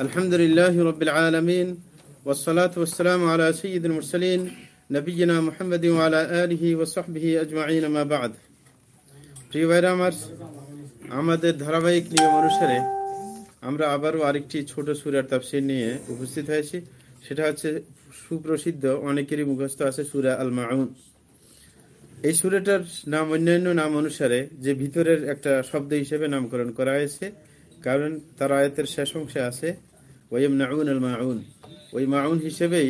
الحمد لله رب العالمين والصلاة والسلام على سيد المرسلين نبينا محمد وعلى آله وصحبه أجمعين ما بعد প্রিয় ভাইরা আমার আমাদের ধারাবাহিক নিয়ম অনুসারে আমরা আবারও আরেকটি ছোট সুরার তাফসির নিয়ে উপস্থিত হয়েছি সেটা হচ্ছে সুপ্রসিদ্ধ অনেকেরই মুখস্থ আছে সুরা আল মাউন এই সুরাটার নাম অন্যান্য নাম অনুসারে যে ভিতরের একটা শব্দ হিসেবে নামকরণ করা হয়েছে কারণ তার আয়তের শেষ অংশে আছে ওয়েম নাউন আল মাউন ওই মাউন হিসেবেই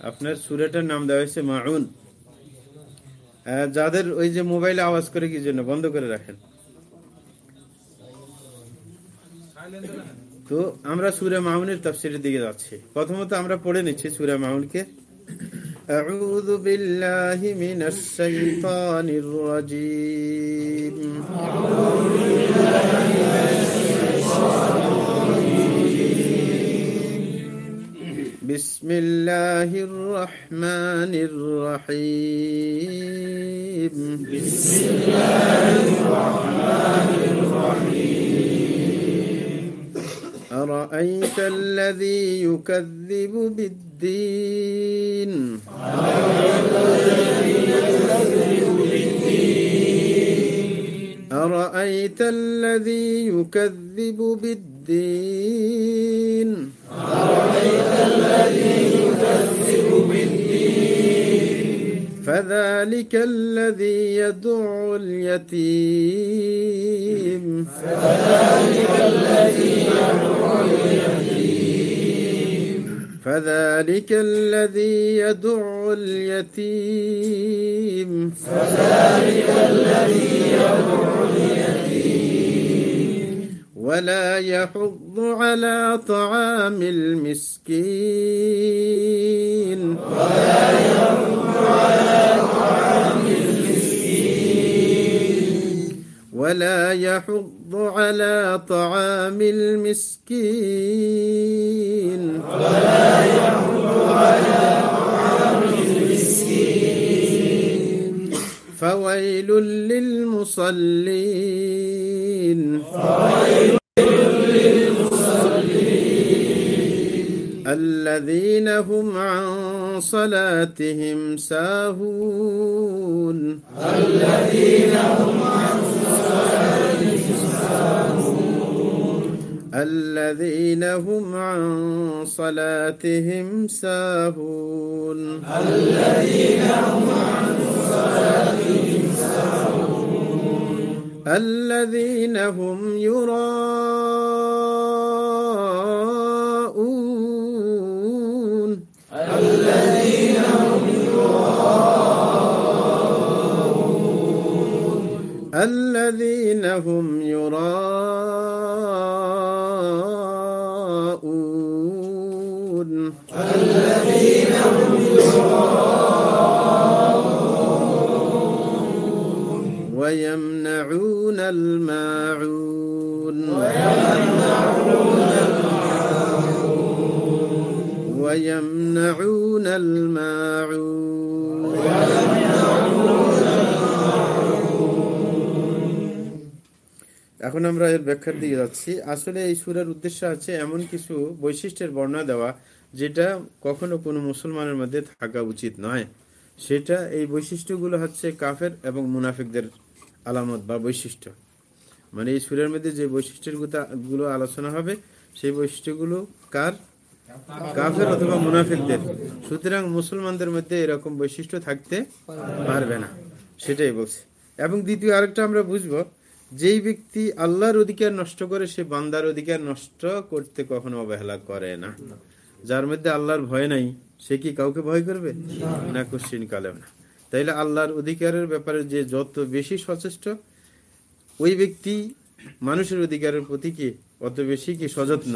আপনার সুরাটার নাম দেওয়া হয়েছে মাউন যাদের ওই যে মোবাইলে আওয়াজ করে কি জন্য বন্ধ করে রাখেন তো আমরা সুরা মাউনের তাফসিরের দিকে যাচ্ছি প্রথমত আমরা পড়ে নিচ্ছি সুরা মাউনকে أعوذ بالله من الشيطان الرجيم أعوذ بالله من الشيطان بسم الله الرحمن الرحيم. بسم الله الرحمن الرحيم أرأيت الذي يكذب بالدين؟ أرأيت الذي يكذب بالدين أرأيت الذي يكذب بالدين؟ فذلك الذي يدعو اليتيم فذلك الذي يدعو اليتيم. فذلك الذي يدعو اليتيم. فذلك الذي اليتيم ولا يحض على طعام المسكين ولا يحض على طعام المسكين. ولا يحض على طعام المسكين ولا يحض على طعام المسكين. فويل للمصلين. فويل الذين هم عن صلاتهم ساهون. الذين هم عن صلاتهم الذين هم عن صلاتهم ساهون. الذين هم عن صلاتهم ساهون الذين هم يراءون الذين هم يراءون. الذين هم يراءون. ويمنعون الماعون ويمنعون الماعون ويمنعون الماعون এখন আমরা এর ব্যাখ্যার দিকে যাচ্ছি আসলে এই সুরার উদ্দেশ্য আছে এমন কিছু বৈশিষ্ট্যের বর্ণনা দেওয়া যেটা কখনো কোনো মুসলমানের মধ্যে থাকা উচিত নয় সেটা এই বৈশিষ্ট্যগুলো হচ্ছে কাফের এবং মুনাফিকদের আলামত বা বৈশিষ্ট্য। মানে এই সুরের মধ্যে যে বৈশিষ্ট্যগুলো আলোচনা হবে, সেই বৈশিষ্ট্যগুলো কার? কাফের অথবা মুনাফিকদের। সুতরাং মুসলমানদের মধ্যে এরকম বৈশিষ্ট্য থাকতে পারবে না। সেটাই বলছে। এবং দ্বিতীয় আরেকটা আমরা বুঝব, যেই ব্যক্তি আল্লাহর অধিকার নষ্ট করে, সে বান্দার অধিকার নষ্ট করতে কখনো অবহেলা করে না। যার মধ্যে আল্লাহর ভয় নাই, সে কি কাউকে ভয় করবে? না কোশ্চিন কালেও না। তাইলে আল্লাহর অধিকারের ব্যাপারে যে যত বেশি সচেষ্ট, ওই ব্যক্তি মানুষের অধিকারের প্রতি কি অত বেশি কি সযত্ন?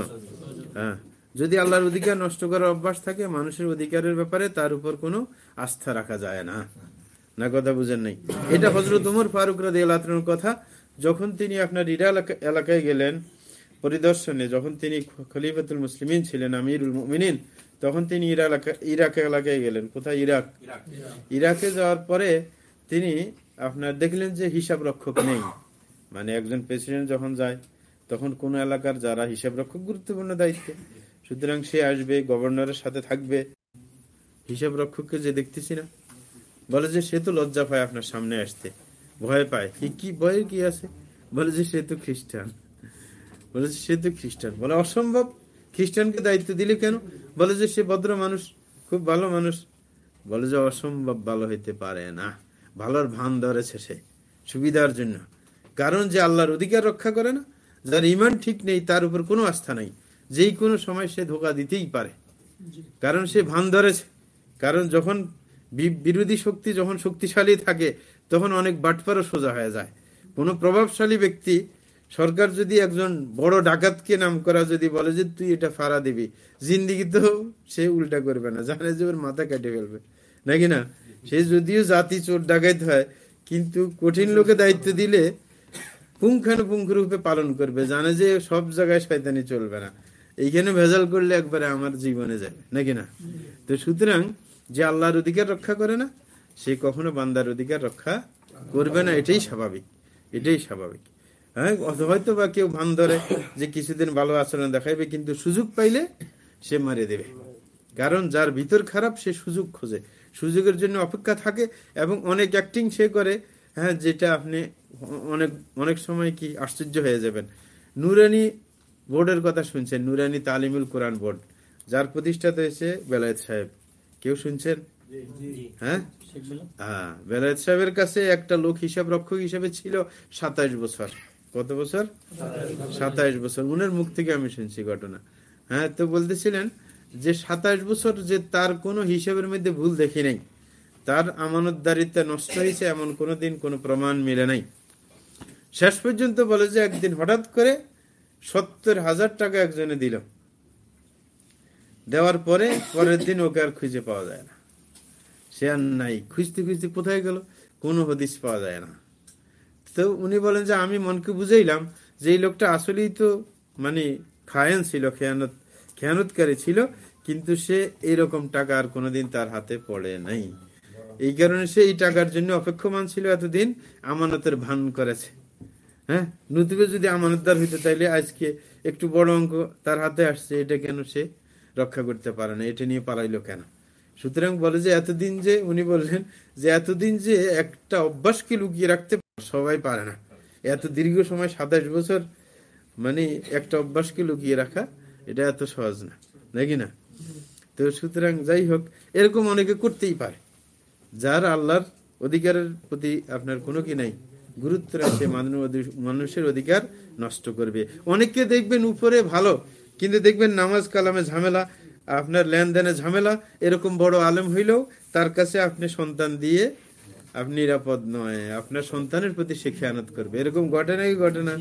হ্যাঁ। যদি আল্লাহর অধিকার নষ্ট করার অভ্যাস থাকে, মানুষের অধিকারের ব্যাপারে তার উপর কোনো আস্থা রাখা যায় না। না কথা বুঝেন নাই? এটা হজরত উমর ফারুক রাদি আল্লাহর কথা। যখন তিনি আপনার ইরা এলাকায় গেলেন পরিদর্শনে, যখন তিনি খলিফাতুল মুসলিমিন ছিলেন, আমিরুল মিনিন তখন তিনি ইরাক এলাকায় গেলেন। কোথায়? ইরাক। ইরাকে। যাওয়ার পরে তিনি আপনার দেখলেন যে হিসাব রক্ষক নেই। মানে একজন প্রেসিডেন্ট যখন যায় তখন কোন এলাকার যারা হিসাব রক্ষক গুরুত্বপূর্ণ দায়িত্ব সুতরাং সে আসবে গভর্নরের সাথে থাকবে। হিসাব রক্ষককে যে দেখতেছি না বলে যে সে তো লজ্জা পায় আপনার সামনে আসতে। ভয় পায়। কি কি ভয়ের কি আছে? বলে যে সে তো খ্রিস্টান। বলে যে সে তো খ্রিস্টান। বলে অসম্ভব খ্রিস্টানকে দায়িত্ব দিলে কেন? বলে যে সে ভদ্র মানুষ, খুব ভালো মানুষ। বলে যে অসম্ভব ভালো হইতে পারে না। ভালোর ভান ধরেছে সে সুবিধার জন্য। কারণ যে আল্লাহর অধিকার রক্ষা করে না, যার ইমান ঠিক নেই, তার উপর কোনো আস্থা নাই। যেই কোনো সময় সে ধোকা দিতেই পারে। কারণ সে ভান ধরেছে। কারণ যখন বিরোধী শক্তি যখন শক্তিশালী থাকে, তখন অনেক বাটপারও সোজা হয়ে যায়। কোনো প্রভাবশালী ব্যক্তি সরকার যদি একজন বড় ডাকাতকে নাম করা যদি বলে যে তুই এটা ফাড়া দিবি, জিন্দিগি তো সে উল্টা করবে না, জানে যে ওর মাথা কেটে ফেলবে। নাকি না? সে যদিও জাতি চোর ডাকাত হয়, কিন্তু কঠিন লোকে দায়িত্ব দিলে পুঙ্খানুপুঙ্খ রূপে পালন করবে, জানে যে সব জায়গায় শয়তানি চলবে না। এইখানে ভেজাল করলে একবারে আমার জীবনে যাবে নাকি না? তো সুতরাং যে আল্লাহর অধিকার রক্ষা করে না, সে কখনো বান্দার অধিকার রক্ষা করবে না, এটাই স্বাভাবিক এটাই স্বাভাবিক। হ্যাঁ হয়তো বা কেউ ভান ধরে যে কিছুদিন ভালো আচরণ দেখাইবে কিন্তু সুযোগ পাইলে সে মারে দেবে। কারণ যার ভিতর খারাপ সে সুযোগ খোঁজে। সুযোগের জন্য অপেক্ষা থাকে এবং অনেক অ্যাক্টিং সে করে হ্যাঁ যেটা আপনি অনেক অনেক সময় কি আশ্চর্য হয়ে যাবেন। নুরানি বোর্ডের কথা শুনছেন নুরানি তালিমুল কোরআন বোর্ড যার প্রতিষ্ঠাতা হয়েছে বেলায়েত সাহেব। কেউ শুনছেন? হ্যাঁ? হ্যাঁ বেলায়েত। সাহেবের কাছে একটা লোক হিসাব রক্ষক হিসাবে ছিল সাতাইশ বছর। কত বছর? সাতাইশ বছর। উনার মুখ থেকে আমি শুনছি ঘটনা। হ্যাঁ তো বলতেছিলেন যে সাতাইশ বছর যে তার কোনো হিসাবের মধ্যে ভুল দেখি নাই। তার আমানতদারিতা নষ্ট হয়েছে, এমন কোনোদিন কোনো প্রমাণ মিলে নাই। শেষ পর্যন্ত বলে যে একদিন হঠাৎ করে সত্তর হাজার টাকা একজনে দিল। দেওয়ার পরে পরের দিন ওকে আর খুঁজে পাওয়া যায় না। সে আর নাই। খুঁজতে খুঁজতে কোথায় গেল? কোনো হদিস পাওয়া যায় না। তো উনি বলেন যে, আমি মনকে বুঝাইলাম যে এই লোকটা আসলেই তো মানে খায়ান ছিল, খেয়ানত, খেয়ানতকারী ছিল, কিন্তু সে এইরকম টাকা আর কোনোদিন তার হাতে পড়ে নাই। এই কারণে সে এই টাকার জন্য অপেক্ষমান ছিল এতদিন, আমানতের ভান করেছে। হ্যাঁ? নতুবে যদি আমানতদার হইতে চাইলে আজকে একটু বড় অঙ্ক তার হাতে আসছে, এটা কেন সে রক্ষা করতে পারে না? এটা নিয়ে পালাইলো কেন? সুতরাং বলে যে, এতদিন যে, উনি বললেন, যে এতদিন যে একটা অভ্যাসকে লুকিয়ে রাখতে সবাই পারে না। এত দীর্ঘ সময় সাতাশ বছর মানে একটা অভ্যাসকে লুকিয়ে রাখা, এটা এত সহজ না। নাকি না? তো সুতরাং যাই হোক, এরকম অনেকে করতেই পারে। যার আল্লাহর অধিকারের প্রতি আপনার কোনো কি নাই, গুরুত্ব রাখছে মানুষের অধিকার নষ্ট করবে। অনেককে দেখবেন উপরে ভালো, কিন্তু দেখবেন নামাজ কালামে ঝামেলা, আপনার লেনদেনে ঝামেলা, এরকম বড় আলেম হইলেও তার কাছে আপনি সন্তান দিয়ে আপনি নিরাপদ নয়, আপনার সন্তানের প্রতি সে খেয়ানত করবে। এরকম ঘটে নাকি ঘটে না?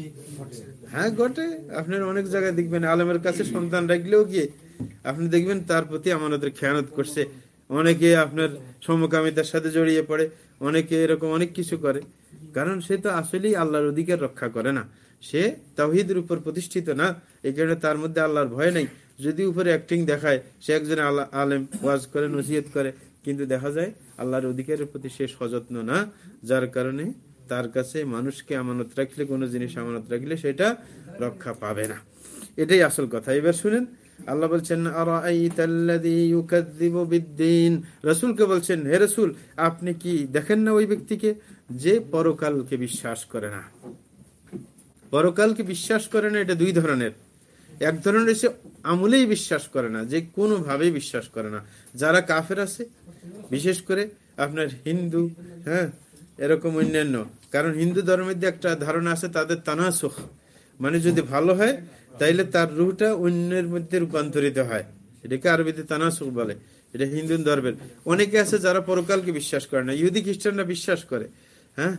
হ্যাঁ ঘটে। আপনার অনেক জায়গায় দেখবেন, আলমের কাছে সন্তান রাখলেও গিয়ে আপনি দেখবেন তার প্রতি আমাদের খেয়ানত করছে। অনেকে আপনার সমকামিতার সাথে জড়িয়ে পড়ে, অনেকে এরকম অনেক কিছু করে। কারণ সে তো আসলেই আল্লাহর অধিকার রক্ষা করে না। সে তাহিদের উপর প্রতিষ্ঠিত না, এই কারণে তার মধ্যে আল্লাহর ভয় নেই। যদি উপরে অ্যাক্টিং দেখায়, সে একজন আলেম, ওয়াজ করে, নসিহত করে কিন্তু দেখা যায় আল্লাহর অধিকারের প্রতি সে সযত্ন না, যার কারণে তার কাছে মানুষকে আমানত রাখলে, কোনো জিনিস আমানত রাখলে সেটা রক্ষা পাবে না। এটাই আসল কথা। এবার শুনেন, আল্লাহ বলছেন রসুলকে বলছেন, হে রসুল, আপনি কি দেখেন না ওই ব্যক্তিকে যে পরকালকে বিশ্বাস করে না? পরকালকে বিশ্বাস করে না, এটা দুই ধরনের। এক ধরনের সে আমলেই বিশ্বাস করে না, যে কোনোভাবে বিশ্বাস করে না। যারা কাফের আছে, বিশেষ করে আপনার হিন্দু হ্যাঁ এরকম অন্যান্য। কারণ হিন্দু ধর্মের যে একটা ধারণা আছে, তাদের তানাসুখ। মানে যদি ভালো হয়, তাইলে তার রুহটা অন্যের মধ্যে রূপান্তরিত হয়। এটাকে আরবিতে তানাসুখ বলে। এটা হিন্দু ধর্মের। অনেকে আছে যারা পরকালকে বিশ্বাস করে না। ইহুদি খ্রিস্টানরা বিশ্বাস করে হ্যাঁ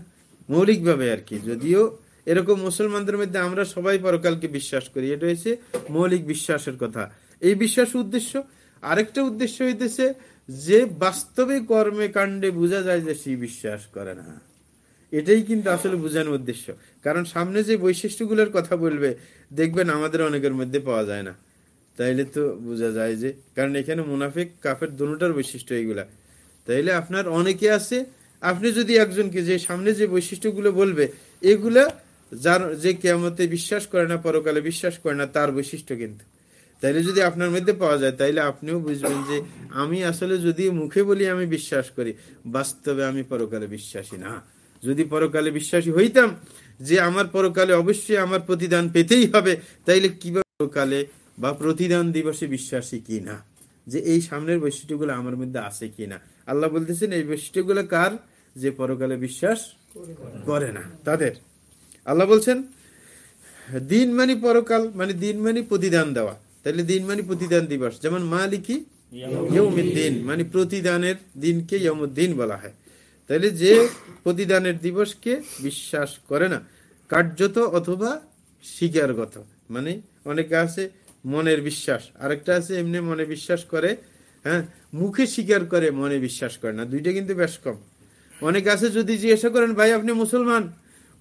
মৌলিকভাবে আর কি। যদিও এরকম মুসলমানদের মধ্যে আমরা সবাই পরকালকে বিশ্বাস করি। এটা হচ্ছে মৌলিক বিশ্বাসের কথা। এই বিশ্বাস উদ্দেশ্য। আরেকটা উদ্দেশ্য হইতেছে যে বাস্তবে কর্মে কাণ্ডে বোঝা যায় যে সে বিশ্বাস করে না। এটাই কিন্তু আসলে বোঝানোর উদ্দেশ্য। কারণ সামনে যে বৈশিষ্ট্যগুলোর কথা বলবে, দেখবেন আমাদের অনেকের মধ্যে পাওয়া যায় না। তাইলে তো বোঝা যায় যে, কারণ এখানে মুনাফিক, কাফের দুটার বৈশিষ্ট্য এইগুলা। তাইলে আপনার অনেকে আছে, আপনি যদি একজনকে যে সামনে যে বৈশিষ্ট্যগুলো বলবে, এগুলা যার যে কেয়ামতে বিশ্বাস করে না পরকালে বিশ্বাস করে না তার বৈশিষ্ট্য কিন্তু। তাইলে যদি আপনার মধ্যে পাওয়া যায় তাইলে আপনিও বুঝবেন যে আমি আসলে যদি মুখে বলি আমি বিশ্বাস করি বাস্তবে আমি পরকালে বিশ্বাসী না। যদি পরকালে বিশ্বাসী হইতাম যে আমার পরকালে অবশ্যই আমার প্রতিদান পেতেই হবে তাইলে কীভাবে পরকালে বা প্রতিদান দিবসে বিশ্বাসী কি না? যে এই সামনের বৈশিষ্ট্যগুলো আমার মধ্যে আছে কি না? আল্লাহ বলতেছেন এই বৈশিষ্ট্যগুলো কার? যে পরকালে বিশ্বাস করে না। তাদের। আল্লাহ বলছেন, দিন মানে পরকাল মানে দিন মানে প্রতিদান দেওয়া। তাহলে দিন মানে প্রতিদান দিবস। যেমন মালিকি দিন মানে প্রতিদানের দিনকে ইয়মুদ্দিন বলা হয়। তাহলে যে প্রতিদানের দিবসকে বিশ্বাস করে না, কার্যত অথবা স্বীকারগত। মানে অনেকে আছে মনের বিশ্বাস, আরেকটা আছে এমনি মনে বিশ্বাস করে হ্যাঁ মুখে স্বীকার করে, মনে বিশ্বাস করে না। দুইটা কিন্তু বেশ কম। অনেক আছে যদি জিজ্ঞাসা করেন, ভাই, আপনি মুসলমান?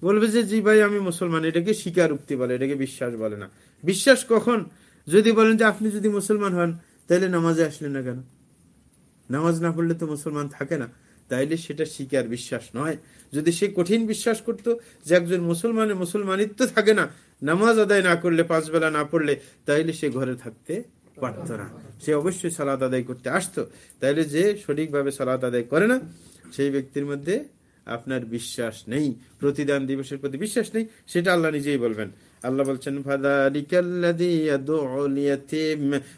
বলবে যে, জি ভাই, আমি মুসলমান। এটাকে স্বীকার উক্তি বলে, এটাকে বিশ্বাস বলে না। বিশ্বাস কখন? যদি বলেন যে, আপনি যদি মুসলমান হন তাহলে নামাজে আসলেন না কেন? নামাজ না পড়লে তো মুসলমান থাকে না। তাইলে সেটা শিকার বিশ্বাস নয়। যদি সে কঠিন বিশ্বাস করত যে, একজন মুসলমানের মুসলমানিত্ব থাকে না, নামাজ আদায় না করলে, পাঁচ বেলা না পড়লে, তাইলে সে ঘরে থাকতে পারত না। সে অবশ্যই সালাদ আদায় করতে আসতো। তাইলে যে সঠিকভাবে সালাদ আদায় করে না, সেই ব্যক্তির মধ্যে আপনার বিশ্বাস নেই, প্রতিদান দিবসের প্রতি বিশ্বাস নেই, সেটা আল্লাহ নিজেই বলবেন। আল্লাহ বলছেন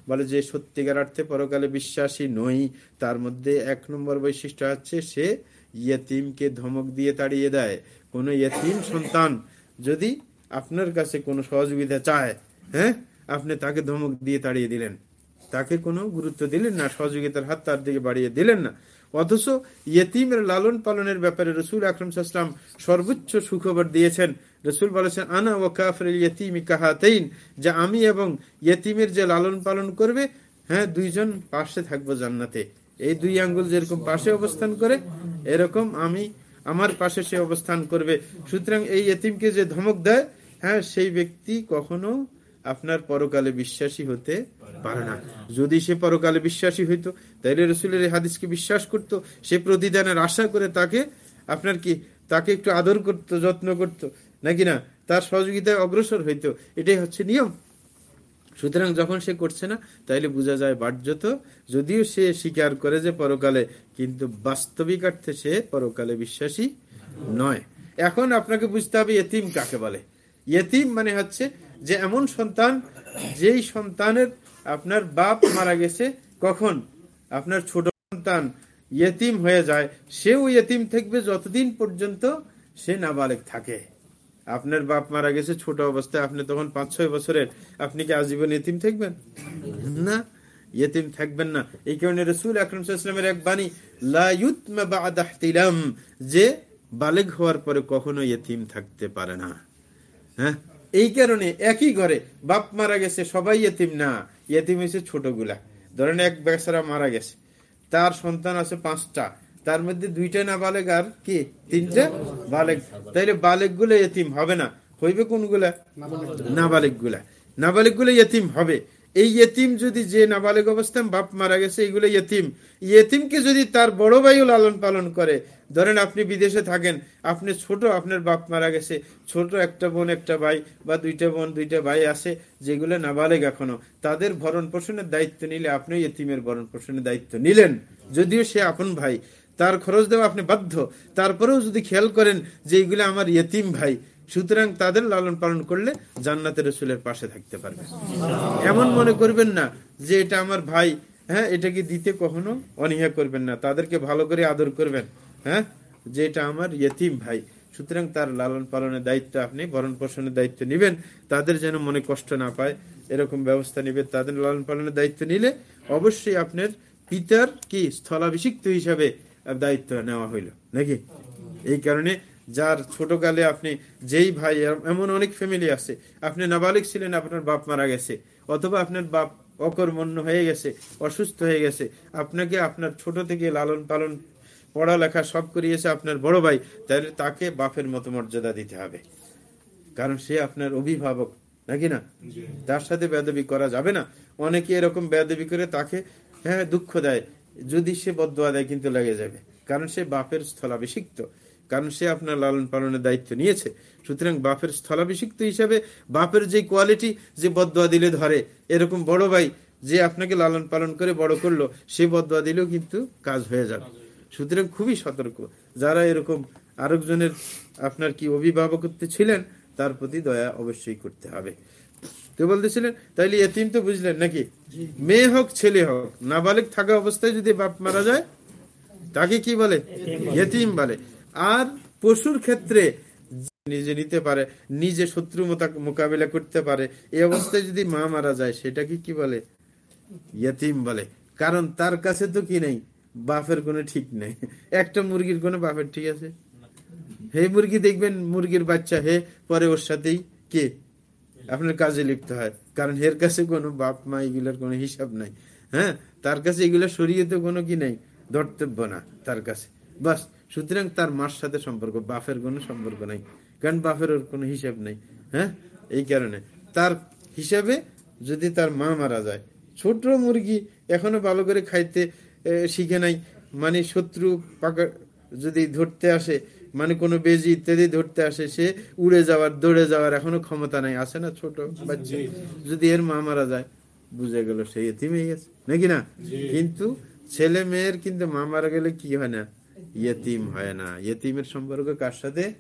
বলে, যে সত্যিকার অর্থে পরকালে বিশ্বাসী নই, তার মধ্যে এক নম্বর বৈশিষ্ট্য হচ্ছে সে ইয়তিমকে ধমক দিয়ে তাড়িয়ে দেয়। কোন ইয়তিম সন্তান যদি আপনার কাছে কোনো সহযোগিতা চায় হ্যাঁ আপনি তাকে ধমক দিয়ে তাড়িয়ে দিলেন। তাকে কোনো গুরুত্ব দিলেন না, সহযোগিতার হাত তার দিকে বাড়িয়ে দিলেন না। অথচ ইয়তিমের লালন পালনের ব্যাপারে রসুল আকরম সাল্লাম সর্বোচ্চ সুখবর দিয়েছেন। রসুল বলেছেন, আনা ও কাফর ইয়তিমি কাহাতেইন যে আমি এবং ইয়তিমের যে লালন পালন করবে হ্যাঁ দুইজন পাশে থাকব জান্নাতে। এই দুই আঙ্গুল যেরকম পাশে অবস্থান করে, এরকম আমি আমার পাশে সে অবস্থান করবে। সুতরাং এই এতিমকে যে ধমক দেয় হ্যাঁ সেই ব্যক্তি কখনো আপনার পরকালে বিশ্বাসী হতে পারে না। যদি সে পরকালে বিশ্বাসী হইতো, তাইলে রসুলের হাদিসকে বিশ্বাস করত, সে প্রতিদানের আশা করে তাকে আপনার কি, তাকে একটু আদর করত, যত্ন করত, নাকি না? তার সহযোগিতায় অগ্রসর হইতো। এটাই হচ্ছে নিয়ম। সুতরাং যখন সে করছে না, তাইলে বোঝা যায় বাহ্যত, যদিও সে স্বীকার করে যে পরকালে, কিন্তু বাস্তবিক অর্থে সে পরকালে বিশ্বাসী নয়। এখন আপনাকে বুঝতে হবে এতিম কাকে বলে। ইয়েতিম মানে হচ্ছে যে এমন সন্তান, যেই সন্তানের আপনার বাপ মারা গেছে, কখন? আপনার ছোট সন্তান ইয়েতিম হয়ে যায়, সেও ইয়েতিম থাকবে যতদিন পর্যন্ত সে নাবালেক থাকে। আপনার বাপ মারা গেছে ছোট অবস্থায়, আপনি তখন পাঁচ ছয় বছরের। আপনি কি আজীবন ইতিম থাকবেন? না, ইয়েতিম থাকবেন না। এই কারণে রসুল আকরমের এক বাণী যে বালেক হওয়ার পরে কখনো ইয়েতিম থাকতে পারে না। হ্যাঁ? এই কারণে একই ঘরে বাপ মারা গেছে সবাই এতিম না। এতিম হয়েছে ছোটগুলা। ধরেন এক বেচারা মারা গেছে। তার সন্তান আছে পাঁচটা। তার মধ্যে দুইটা না বালেক আর কি? তিনটা বালেক তাইলে বালেকগুলো এতিম হবে না। হইবে কোনগুলা? নাবালেকগুলা নাবালেকগুলো এতিম হবে। এই ইয়েতিম যদি যে নাবালেক অবস্থায় বাপ মারা গেছে, এইগুলো ইয়েতিম। ইয়েতিমকে যদি তার বড় ভাইও লালন পালন করে, ধরেন আপনি বিদেশে থাকেন, আপনি ছোট, আপনার বাপ মারা গেছে, ছোট একটা বোন, একটা ভাই বা দুইটা বোন, দুইটা ভাই আছে, যেগুলো নাবালেক এখনও, তাদের ভরণ পোষণের দায়িত্ব নিলে আপনি ইয়েতিমের ভরণ পোষণের দায়িত্ব নিলেন। যদিও সে আপন ভাই, তার খরচ দেওয়া আপনি বাধ্য, তারপরেও যদি খেয়াল করেন যে এইগুলো আমার ইয়েতিম ভাই সুতরাং তাদের লালন পালন করলে জান্নাতের রসুলের পাশে থাকতে পারবে। এমন মনে করবেন না যে এটা আমার ভাই হ্যাঁ এটাকে দিতে কখনো অনীহা করবেন না, তাদেরকে ভালো করে আদর করবেন হ্যাঁ যে এটা আমার ইয়েতিম ভাই। সুতরাং তার লালন পালনের দায়িত্ব আপনি, ভরণ পোষণের দায়িত্ব নিবেন, তাদের যেন মনে কষ্ট না পায়, এরকম ব্যবস্থা নিবেন, তাদের লালন পালনের দায়িত্ব নিলে অবশ্যই আপনার পিতার কি স্থলাভিষিক্ত হিসাবে দায়িত্ব নেওয়া হইল, নাকি? এই কারণে যার ছোটকালে আপনি যেই ভাই এমন অনেক ফ্যামিলি আছে আপনি নাবালিক ছিলেন আপনার বাপ মারা গেছে অথবা আপনার বাপ অকর্মণ্য হয়ে গেছে অসুস্থ হয়ে গেছে আপনাকে আপনার ছোট থেকে লালন পালন পড়ালেখা সব করিয়েছে আপনার বড় ভাই তাহলে তাকে বাপের মতো মর্যাদা দিতে হবে। কারণ সে আপনার অভিভাবক নাকি না? তার সাথে বেদবি করা যাবে না। অনেকে এরকম বেদবি করে তাকে হ্যাঁ দুঃখ দেয় যদি সে বদয়া দেয় কিন্তু লেগে যাবে। কারণ সে বাপের স্থলাভিষিক্ত। কারণ সে আপনার লালন পালনের দায়িত্ব নিয়েছে। সুতরাং বাপের স্থলাভিষিক্ত হিসাবে বাপের যে কোয়ালিটি যে বদয়া দিলে ধরে এরকম বড় ভাই যে আপনাকে লালন পালন করে বড় করল সে বদয়া দিলেও কিন্তু কাজ হয়ে যাবে। সুতরাং খুবই সতর্ক। যারা এরকম আরেকজনের আপনার কি অভিভাবকত্ব ছিলেন তার প্রতি দয়া অবশ্যই করতে হবে। তো বলতেছিলেন তাইলে এতিম তো বুঝলেন নাকি? মেয়ে হোক ছেলে হোক নাবালিক থাকা অবস্থায় যদি বাপ মারা যায় তাকে কি বলে। এতিম বলে। আর পশুর ক্ষেত্রে নিজে নিতে পারে, নিজে শত্রু মোকাবিলা করতে পারে, এই অবস্থায় যদি মা মারা যায়, সেটাকে কি বলে? ইয়তিম বলে। কারণ তার কাছে তো কি নেই? বাপের কোনো ঠিক নেই। একটা মুরগির কোনো বাপের ঠিক আছে? হে মুরগি দেখবেন, মুরগির বাচ্চা, হে, পরে ওর সাথেই কে? আপনার কাজে লিপ্ত হয়। কারণ এর কাছে কোনো বাপ, মা, এগুলোর কোনো হিসাব নাই। হ্যাঁ? তার কাছে এগুলো সরিয়ে তো কোনো কি নেই? ধর্তব্য না তার কাছে। বাস সুতরাং তার মার সাথে সম্পর্ক বাপের কোনো সম্পর্ক নাই। কারণ বাপের ওর কোনো হিসাব নেই হ্যাঁ? এই কারণে। তার হিসাবে যদি তার মা মারা যায় ছোট মুরগি এখনও ভালো করে খাইতে শিখে নাই মানে শত্রু পাকা যদি ধরতে আসে মানে কোনো বেজি ইত্যাদি ধরতে আসে সে উড়ে যাওয়ার দৌড়ে যাওয়ার এখনও ক্ষমতা নাই। আসে না ছোট বাচ্চা? যদি এর মা মারা যায় বুঝে গেল সে এতিমেই গেছে। নাকি না? কিন্তু ছেলে মেয়ের কিন্তু মা মারা গেলে কি হয় না? ইয়েতিম হয় না। ইয়েতিমের সম্পর্ক কার সাথে?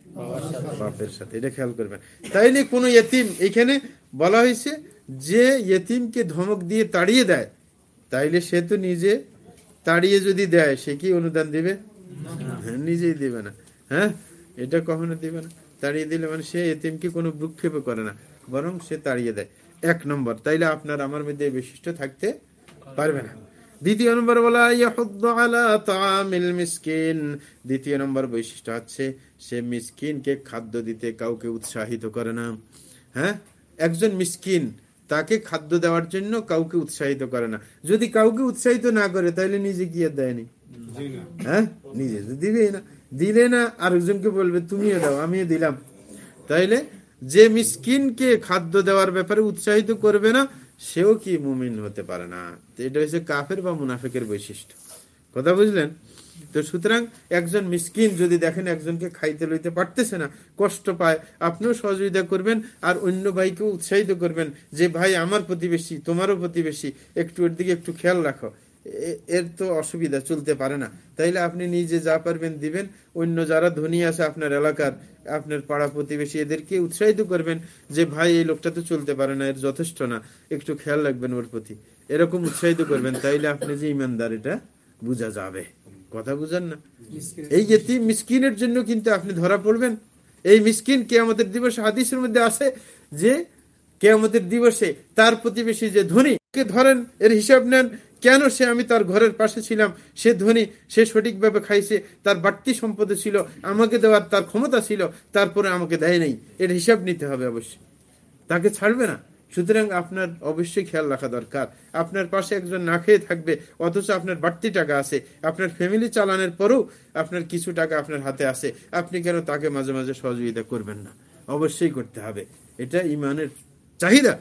বাপের সাথে। এটা খেয়াল করবেন। তাইলে কোন ইয়েতিম এখানে বলা হয়েছে যে ইয়েতিমকে ধমক দিয়ে তাড়িয়ে দেয় তাইলে সে তো নিজে তাড়িয়ে যদি দেয় সে কি অনুদান দিবে? হ্যাঁ, নিজেই দিবে না। হ্যাঁ? এটা কখনো দিবে না। তাড়িয়ে দিলে মানে সে এতিমকে কোনো ভ্রুক্ষেপে করে না বরং সে তাড়িয়ে দেয়। এক নম্বর তাইলে আপনার আমার মধ্যে বৈশিষ্ট্য থাকতে পারবে না। দ্বিতীয় নম্বর বলা মিসকিন। দ্বিতীয় নম্বর বৈশিষ্ট্য হচ্ছে সে মিসকিনকে খাদ্য দিতে কাউকে উৎসাহিত করে না। হ্যাঁ? একজন মিসকিন তাকে খাদ্য দেওয়ার জন্য কাউকে উৎসাহিত করে না। যদি কাউকে উৎসাহিত না করে তাহলে নিজে গিয়ে দেয়নি? হ্যাঁ? নিজে দিবে না। দিলে না আরেকজনকে বলবে তুমিও দাও আমিও দিলাম। তাইলে যে মিসকিনকে খাদ্য দেওয়ার ব্যাপারে উৎসাহিত করবে না সেও কি মুমিন হতে পারে না? এটা হচ্ছে কাফের বা মুনাফেকের বৈশিষ্ট্য। কথা বুঝলেন? তো সুতরাং একজন মিসকিন যদি দেখেন একজনকে খাইতে লইতে পারতেছে না, কষ্ট পায়, আপনিও সহযোগিতা করবেন আর অন্য ভাইকেও উৎসাহিত করবেন যে, ভাই, আমার প্রতিবেশী, তোমারও প্রতিবেশী, একটু ওর দিকে একটু খেয়াল রাখো। এর তো অসুবিধা, চলতে পারে না। তাইলে আপনি নিজে যা পারবেন দিবেন। অন্য যারা ধনী আছে আপনার এলাকার, আপনার পাড়া প্রতিবেশী, এদেরকে উৎসাহিত করবেন যে, ভাই, এই লোকটা তো চলতে পারে না, এর যথেষ্ট না। একটু খেয়াল রাখবেন ওর প্রতি। এরকম উৎসাহিত করবেন, তাইলে আপনি যে ইমানদার, এটা বোঝা যাবে। কথা বুঝান না? এই যে মিসকিনের জন্য কিন্তু আপনি ধরা পড়বেন। এই মিসকিন কে আমাদের দিবসে, হাদিসের মধ্যে আছে যে, কেয়ামতের দিবসে তার প্রতিবেশী যে ধনী ধরেন, এর হিসাব নেন কেন সে আমি তার ঘরের পাশে ছিলাম? সে ধনী, সে সঠিকভাবে খাইছে, তার বাড়তি সম্পদে ছিল, আমাকে দেওয়ার তার ক্ষমতা ছিল, তারপরে আমাকে দেয় নাই। এর হিসাব নিতে হবে অবশ্যই। তাকে ছাড়বে না। সুতরাং আপনার অবশ্যই খেয়াল রাখা দরকার। আপনার পাশে একজন না খেয়ে থাকবে, অথচ আপনার বাড়তি টাকা আছে। আপনার ফ্যামিলি চালানোর পরেও আপনার কিছু টাকা আপনার হাতে আছে। আপনি কেন তাকে মাঝে মাঝে সহযোগিতা করবেন না? অবশ্যই করতে হবে। এটা ইমানের চাহিদা।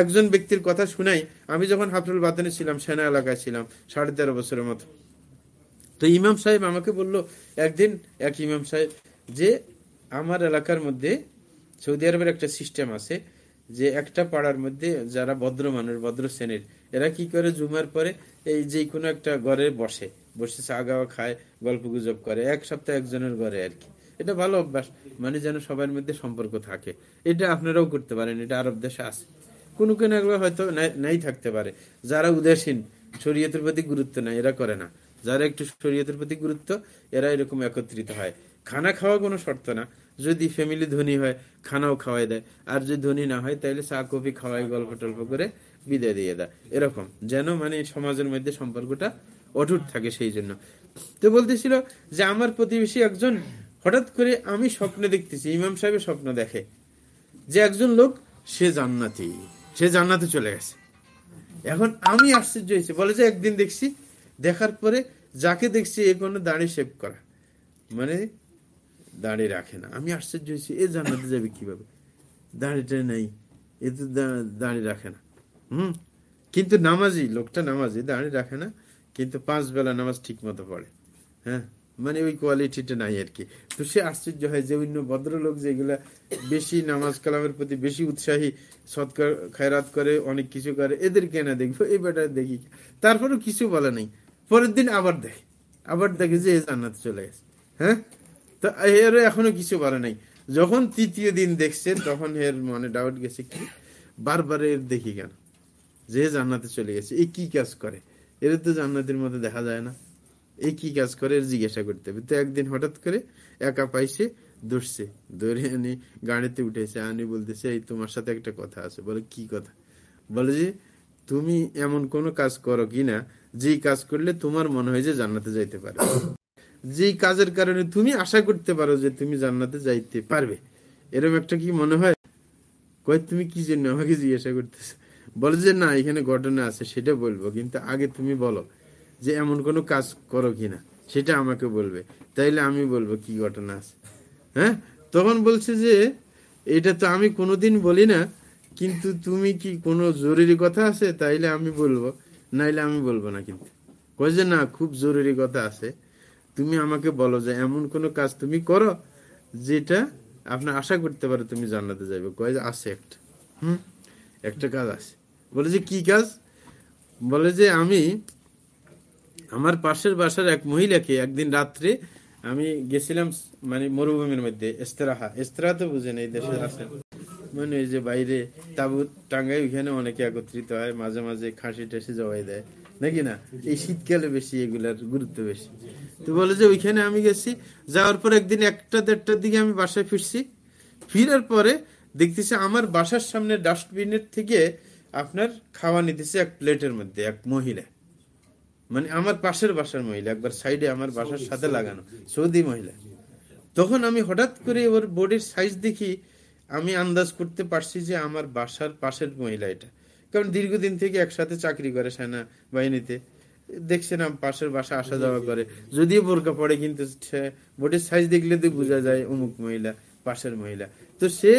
একজন ব্যক্তির কথা শুনাই, আমি যখন হাফরুল বাতানে ছিলাম, সেনা এলাকায় ছিলাম, সাড়ে তেরো বছরের মতো। তো ইমাম সাহেব আমাকে বলল, একদিন এক ইমাম সাহেব, যে আমার এলাকার মধ্যে, সৌদি আরবের একটা সিস্টেম আছে, যে একটা পাড়ার মধ্যে যারা ভদ্র মানুষ, ভদ্র শ্রেণির, এরা কি করে জুমার পরে এই যে কোনো একটা ঘরে বসে বসে চা গাওয়া খায়, গল্প গুজব করে, এক সপ্তাহ একজনের ঘরে আর কি। এটা ভালো অভ্যাস মানে যেন সবার মধ্যে সম্পর্ক থাকে। এটা আপনারাও করতে পারেন, এটা আরব দেশে আছে। কোনো কোনো এগুলো হয়তো নাই থাকতে পারে। যারা উদাসীন, শরীয়তের প্রতি গুরুত্ব নাই, এরা করে না। যারা একটু শরীয়তের প্রতি গুরুত্ব, এরা এরকম একত্রিত হয়। খানা খাওয়া কোনো শর্ত না। যদি ফ্যামিলি ধনী হয়, খানাও খাওয়াই দেয়। আর যদি ধনী না হয় তাহলে চা, কফি খাওয়াই গল্প টল্প করে বিদায় দিয়ে দেয়। এরকম। যেন মানে সমাজের মধ্যে সম্পর্কটা অটুট থাকে সেই জন্য। তো বলতেছিল যে, আমার প্রতিবেশী একজন, হঠাৎ করে আমি স্বপ্ন দেখতেছি, ইমাম সাহেবের স্বপ্ন দেখে। যে একজন লোক, সে জান্নাতি। সে জান্নাতে চলে গেছে। এখন আমি আশ্চর্য হয়েছি। বলে যে একদিন দেখছি, দেখার পরে যাকে দেখছি এ কোনো দাঁড়িয়ে শেভ করা। মানে দাঁড়িয়ে রাখে না। আমি আশ্চর্য হয়েছি, এ জান্নাতে যাবে কীভাবে? দাঁড়িয়ে নেই, এ তো দাঁড়িয়ে রাখে না। হুম? কিন্তু নামাজি, লোকটা নামাজি দাঁড়িয়ে রাখে না, কিন্তু পাঁচ বেলা নামাজ ঠিক মতো পড়ে। হ্যাঁ? মানে ওই কোয়ালিটিটা নাই আর কি। তো সে আশ্চর্য হয় যে অন্য ভদ্রলোক যেগুলা বেশি নামাজ কালামের প্রতি বেশি উৎসাহী, সৎকার, খায়রাত করে, অনেক কিছু করে এদের কেনা দেখব, এই বেটা দেখি। তারপরেও কিছু বলে নাই। পরের দিন আবার দেখে। আবার দেখে যে জান্নাত চলে গেছে। হ্যাঁ? তো এর এখনও কিছু বলে নাই। যখন তৃতীয় দিন দেখছে, তখন এর মনে ডাউট গেছে কি? বারবার এর দেখি কেন? যে জান্নাতে চলে গেছে। এ কি কাজ করে? এর তো জান্নাতের মধ্যে দেখা যায় না। এই কি কাজ করে, জিজ্ঞাসা করতে হবে। তো একদিন হঠাৎ করে একা পাইছে দৌড়ছে। দৌড়ে আনি গাড়িতে উঠেছে, আনি বলতেছে, এই তোমার সাথে একটা কথা আছে। বলে, কি কথা? বলে যে, তুমি এমন কোন কাজ করো কিনা যেই কাজ করলে তোমার মনে হয় যে জান্নাতে যাইতে পারে। যেই কাজের কারণে তুমি আশা করতে পারো যে তুমি জান্নাতে যাইতে পারবে। এরকম একটা কি মনে হয়? কয়, তুমি কি জন্য আমাকে জিজ্ঞাসা করতেছো? বলে যে, না, এখানে ঘটনা আছে, সেটা বলব। কিন্তু আগে তুমি বলো। যে এমন কোনো কাজ করো কিনা, সেটা আমাকে বলবে। তাইলে আমি বলব, কি ঘটনা আছে? হ্যাঁ? তখন বলছে যে, এটা তো আমি কোনোদিন বলি না, কিন্তু তুমি কি কোনো জরুরি কথা আছে? তাইলে আমি বলব। নাইলে আমি বলব না কিন্তু। কয় যে, না, খুব জরুরি কথা আছে। তুমি আমাকে বলো যে, এমন কোনো কাজ তুমি করো, যেটা আপনার আশা করতে পারো তুমি জান্নাতে যাবে কয় যে, আছে একটা। হুম? একটা কাজ আছে। বলে যে, কি কাজ? বলে যে, আমি আমার পাশের বাসার এক মহিলাকে একদিন রাত্রে আমি গেছিলাম মানে মরুভূমির মধ্যে, এস্তেরাহা। এস্তেরাহা তো বুঝেন এই দেশের আছেন মানে ওই যে বাইরে তাবুত টাঙ্গাই ওইখানে অনেকে একত্রিত হয়, মাঝে মাঝে খাসি টাসি জবাই দেয়। নাকি না? এই শীতকালে বেশি এগুলার গুরুত্ব বেশি। তো বলে যে ওইখানে আমি গেছি, যাওয়ার পর একদিন একটা দেড়টার দিকে আমি বাসায় ফিরছি। ফিরার পরে দেখতেছি আমার বাসার সামনে ডাস্টবিনের থেকে আপনার খাওয়া নিতেছে এক প্লেটের মধ্যে, এক মহিলা। মানে আমার পাশের বাসার মহিলা একবার সাইডে আমার বাসার সাথে লাগানো সৌদি মহিলা। তখন আমি হঠাৎ করে ওর বোর্ডের সাইজ দেখি আমি আন্দাজ করতে পারছি যে আমার বাসার পাশের মহিলা এটা। কারণ দীর্ঘদিন থেকে একসাথে চাকরি করে সেনা বাহিনীতে। দেখছিলাম পাশের বাসা আসা যাওয়া করে। যদিও বোরকা পড়ে কিন্তু বোর্ডের সাইজ দেখলে তো বোঝা যায় অমুক মহিলা পাশের মহিলা। তো সে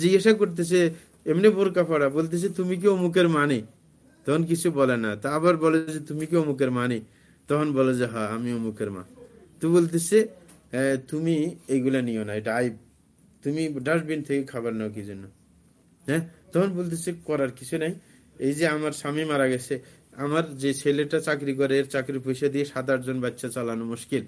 জিজ্ঞাসা করতেছে এমনি বোরকা পড়া বলতেছে তুমি কি অমুকের মানে? তখন কিছু বলে না। তা আবার বলে যে তুমি কি অমুকের মানি তখন বলে যে হ্যাঁ আমি অমুকের মা। তো বলতেছে তুমি এইগুলা নিও না এটা আইব। তুমি ডাস্টবিন থেকে খাবার নাও কি জন্য? হ্যাঁ? তখন বলতেছে করার কিছু নাই। এই যে আমার স্বামী মারা গেছে আমার যে ছেলেটা চাকরি করে এর চাকরি পয়সা দিয়ে সাত আটজন বাচ্চা চালানো মুশকিল।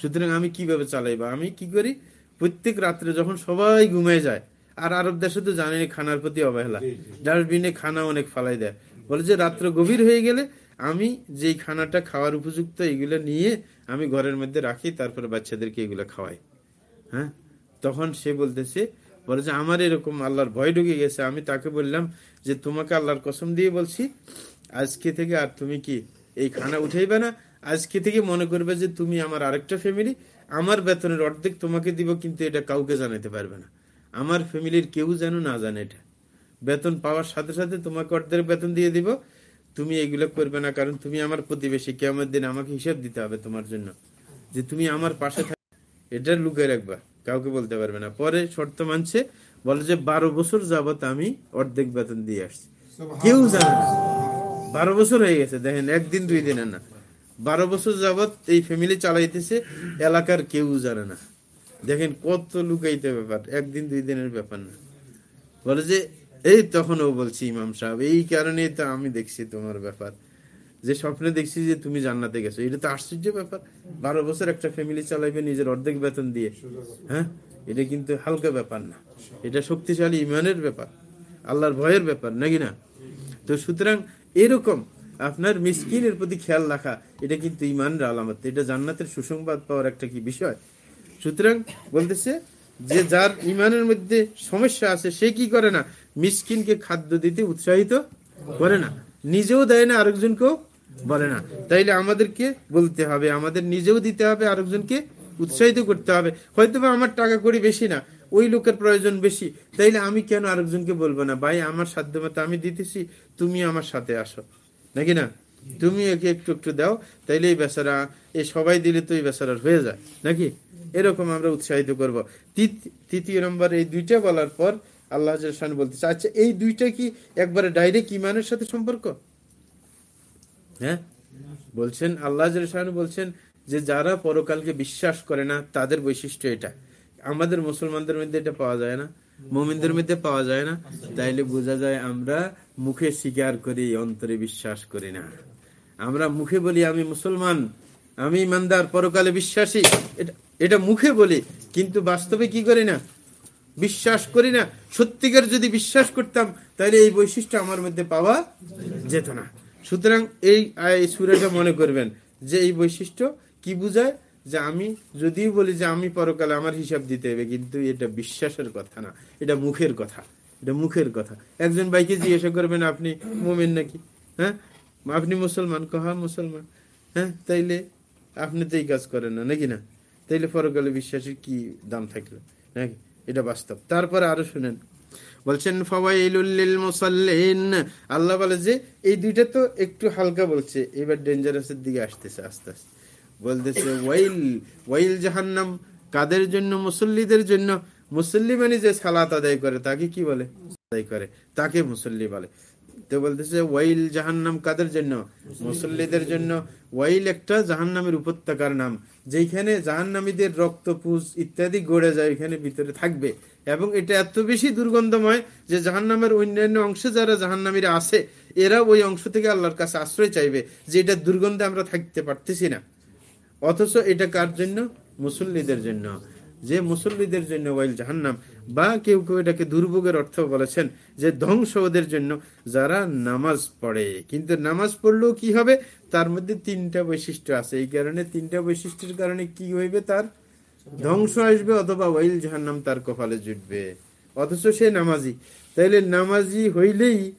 সুতরাং আমি কীভাবে চালাইবা? আমি কি করি? প্রত্যেক রাত্রে যখন সবাই ঘুমিয়ে যায় আর আরব দেশে তো জানেনি খানার প্রতি অবহেলা। ডাস্টবিনে খানা অনেক ফালাই দেয়। বলে যে, রাত্র গভীর হয়ে গেলে আমি যেই খানাটা খাওয়ার উপযুক্ত এগুলো নিয়ে আমি ঘরের মধ্যে রাখি, তারপরে বাচ্চাদেরকে এগুলো খাওয়াই। হ্যাঁ? তখন সে বলতেছে, বলে যে, আমার এরকম আল্লাহর ভয় ঢুকে গেছে। আমি তাকে বললাম যে, তোমাকে আল্লাহর কসম দিয়ে বলছি, আজকে থেকে আর তুমি কি এই খানা উঠাইবে না? আজকে থেকে মনে করবে যে, তুমি আমার আরেকটা ফ্যামিলি আমার বেতনের অর্ধেক তোমাকে দিব, কিন্তু এটা কাউকে জানাতে পারবে না। আমার ফ্যামিলির কেউ যেন না জানে এটা। বেতন পাওয়ার সাথে সাথে তোমাকে অর্ধেক বেতন দিয়ে দিব। তুমি এগুলো করবে না কারণ তুমি আমার প্রতিবেশী। কেমন দিন আমাকে হিসেব দিতে হবে তোমার জন্য। যে তুমি আমার পাশে থাক এটা লুকে রাখবা কাউকে বলতে পারবে না। পরে শর্ত মানছে বলে যে বারো বছর যাবত আমি অর্ধেক বেতন দিয়ে আসছি। কেউ জানে না। বারো বছর হয়ে গেছে দেখেন একদিন দুই দিনের না। বারো বছর যাবত এই ফ্যামিলি চালাইতেছে এলাকার কেউ জানে না। দেখেন কত লুকাইতে ব্যাপার। একদিন দুই দিনের ব্যাপার না। বলে যে এই তখনও বলছি ইমাম সাহেব, এই কারণেই তো আমি দেখছি তোমার ব্যাপার। যে স্বপ্নে দেখছি যে তুমি জান্নাতে গেছো, এটা তো আশ্চর্য ব্যাপার। বারো বছর একটা ফ্যামিলি চালাইবে নিজের অর্ধেক বেতন দিয়ে হ্যাঁ? এটা কিন্তু হালকা ব্যাপার না। এটা শক্তিশালী ইমানের ব্যাপার, আল্লাহর ভয়ের ব্যাপার নাকি না? তো সুতরাং এরকম আপনার মিসকিনের প্রতি খেয়াল রাখা, এটা কিন্তু ইমানের আলামত, এটা জান্নাতের সুসংবাদ পাওয়ার একটা কি বিষয়? সুতরাং বলতেছে যে যার ইমানের মধ্যে সমস্যা আছে, সে কি করে না? মিসকিনকে খাদ্য দিতে উৎসাহিত করে না। নিজেও দেয় না আরেকজনকেও বলে না। তাইলে আমাদেরকে বলতে হবে, আমাদের নিজেও দিতে হবে, আরেকজনকে উৎসাহিত করতে হবে। হয়তো আমার টাকা করি বেশি না, ওই লোকের প্রয়োজন বেশি। তাইলে আমি কেন আরেকজনকে বলব না? ভাই, আমার সাধ্য মতো আমি দিতেছি, তুমি আমার সাথে আসো। নাকি না? তুমি একে একটু একটু দাও, তাইলে এই বেচারা, এ সবাই দিলে তো এই বেচারার হয়ে যায়। নাকি? এরকম আমরা উৎসাহিত করব। তৃতীয় নম্বর এই দুইটা বলার পর আল্লাহ বলতেছে। আচ্ছা এই দুইটা কি একবারে ডাইরেক্ট ইমানের সাথে সম্পর্ক? হ্যাঁ? বলছেন, আল্লাহ বলছেন যে যারা পরকালকে বিশ্বাস করে না, তাদের বৈশিষ্ট্য এটা। আমাদের মুসলমানদের মধ্যে এটা পাওয়া যায় না। মোমিনদের মধ্যে পাওয়া যায় না। তাইলে বোঝা যায় আমরা মুখে স্বীকার করি, অন্তরে বিশ্বাস করি না। আমরা মুখে বলি, আমি মুসলমান, আমি ইমানদার, পরকালে বিশ্বাসী। এটা মুখে বলি, কিন্তু বাস্তবে কি করি না? বিশ্বাস করি না, সত্যিকার যদি বিশ্বাস করতাম, তাহলে এই বৈশিষ্ট্য আমার মধ্যে পাওয়া যেত না। সুতরাং এই সুরেটা মনে করবেন যে এই বৈশিষ্ট্য কি বুঝায়? যে আমি যদিও বলি যে আমি পরকালে আমার হিসাব দিতে হবে, কিন্তু এটা বিশ্বাসের কথা না, এটা মুখের কথা, এটা মুখের কথা। একজন ভাইকে জিজ্ঞাসা করবেন, আপনি মোমেন নাকি? হ্যাঁ? আপনি মুসলমান? কহা মুসলমান। হ্যাঁ? তাইলে আপনি তো এই কাজ করেন না, নাকি না? তাইলে পরকালে বিশ্বাসের কি দাম থাকল, নাকি? এটা বাস্তব। তারপরে আরও শুনেন। বলছেন আল্লাহ বলে যে, এই দুইটা তো একটু হালকা বলছে। এবার ডেঞ্জারাসের দিকে আসতেছে, আস্তে আস্তে। বলতেছে, ওয়াইল ওয়াইল জাহান্নাম কাদের জন্য? মুসল্লিদের জন্য? মুসল্লি মানে যে সালাত আদায় করে, তাকে কি বলে? আদায় করে। তাকে মুসল্লি বলে। তো বলতেছে ওয়াইল জাহান্নাম কাদের জন্য? মুসল্লিদের জন্য। ওয়াইল একটা জাহান্নামের উপত্যকার নাম যেখানে জাহান্নামীদের রক্ত পুষ ইত্যাদি গড়ে যায় এখানে ভিতরে থাকবে। এবং এটা এত বেশি দুর্গন্ধময় যে জাহান্নামের অন্যান্য অংশে যারা জাহান্নামীরা আছে এরা ওই অংশ থেকে আল্লাহর কাছে আশ্রয় চাইবে যে এটা দুর্গন্ধে আমরা থাকতে পারতেছি না। অথচ এটা কার জন্য? মুসল্লিদের জন্য। যে মুসল্লিদের জন্য ওয়াইল জাহান্নাম, বা কেউ কেউ এটাকে দুর্ভোগের অর্থ বলেছেন যে ধ্বংস ওদের জন্য যারা নামাজ পড়ে। কিন্তু নামাজ পড়লেও কি হবে? তার মধ্যে তিনটা বৈশিষ্ট্য আছে। এই কারণে তিনটা বৈশিষ্ট্যের কারণে কি হইবে তার? ধ্বংস আসবে অথবা ওয়াইল জাহান্নাম তার কপালে জুটবে। অথচ সে নামাজি। তাইলে নামাজি হইলেই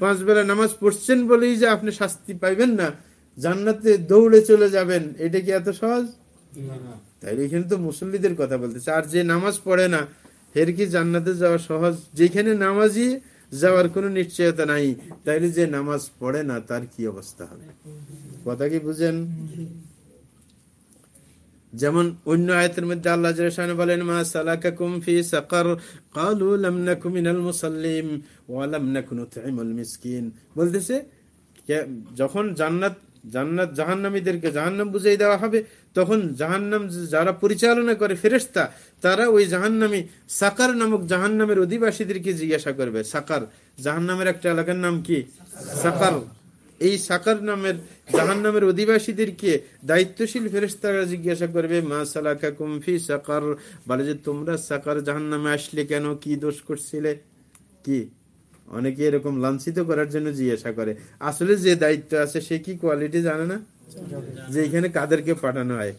পাঁচ বেলা নামাজ পড়ছেন বলেই যে আপনি শাস্তি পাইবেন না। জান্নাতে দৌড়ে চলে যাবেন। এটা কি এত সহজ? তাইলে এখানে তো মুসল্লিদের কথা বলতেছে। আর যে নামাজ পড়ে না এর কি জান্নাতে যাওয়া সহজ? যেখানে নামাজি যাওয়ার কোনো নিশ্চয়তা নাই। তাইলে যে নামাজ পড়ে না, তার কি অবস্থা হবে? কথা কি বুঝেন? যেমন অন্য আয়তের মধ্যে আল্লাহ বলেন, মা সালাকাকুম ফি সাকার। ক্বালু লাম মুসাল্লিম, ওয়া লাম নাকু মিসকিন। বলতেছে যখন জান্নাত জান্নাত জাহান্নামীদেরকে জাহান্নাম বুঝিয়ে দেওয়া হবে তখন জাহান্নাম যারা পরিচালনা করে ফেরেস্তা তারা ওই জাহান্নামী সাকার নামক জাহান্নামের অধিবাসীদেরকে জিজ্ঞাসা করবে। সাকার, জাহান্নামের একটা এলাকার নাম কি? সাকার। এই সাকার নামের জাহান নামের অধিবাসীদেরকে দায়িত্বশীল ফেরেস্তারা জিজ্ঞাসা করবে, মা সালাকা কুমফি সাকার? বলে যে, তোমরা সাকার জাহান নামে আসলে কেন? কি দোষ করছিলে? কি? অনেকে এরকম লাঞ্ছিত করার জন্য জিজ্ঞাসা করে। আসলে যে দায়িত্ব আছে, সে কি কোয়ালিটি জানে না? যে এখানে কাদেরকে পাঠানো হয়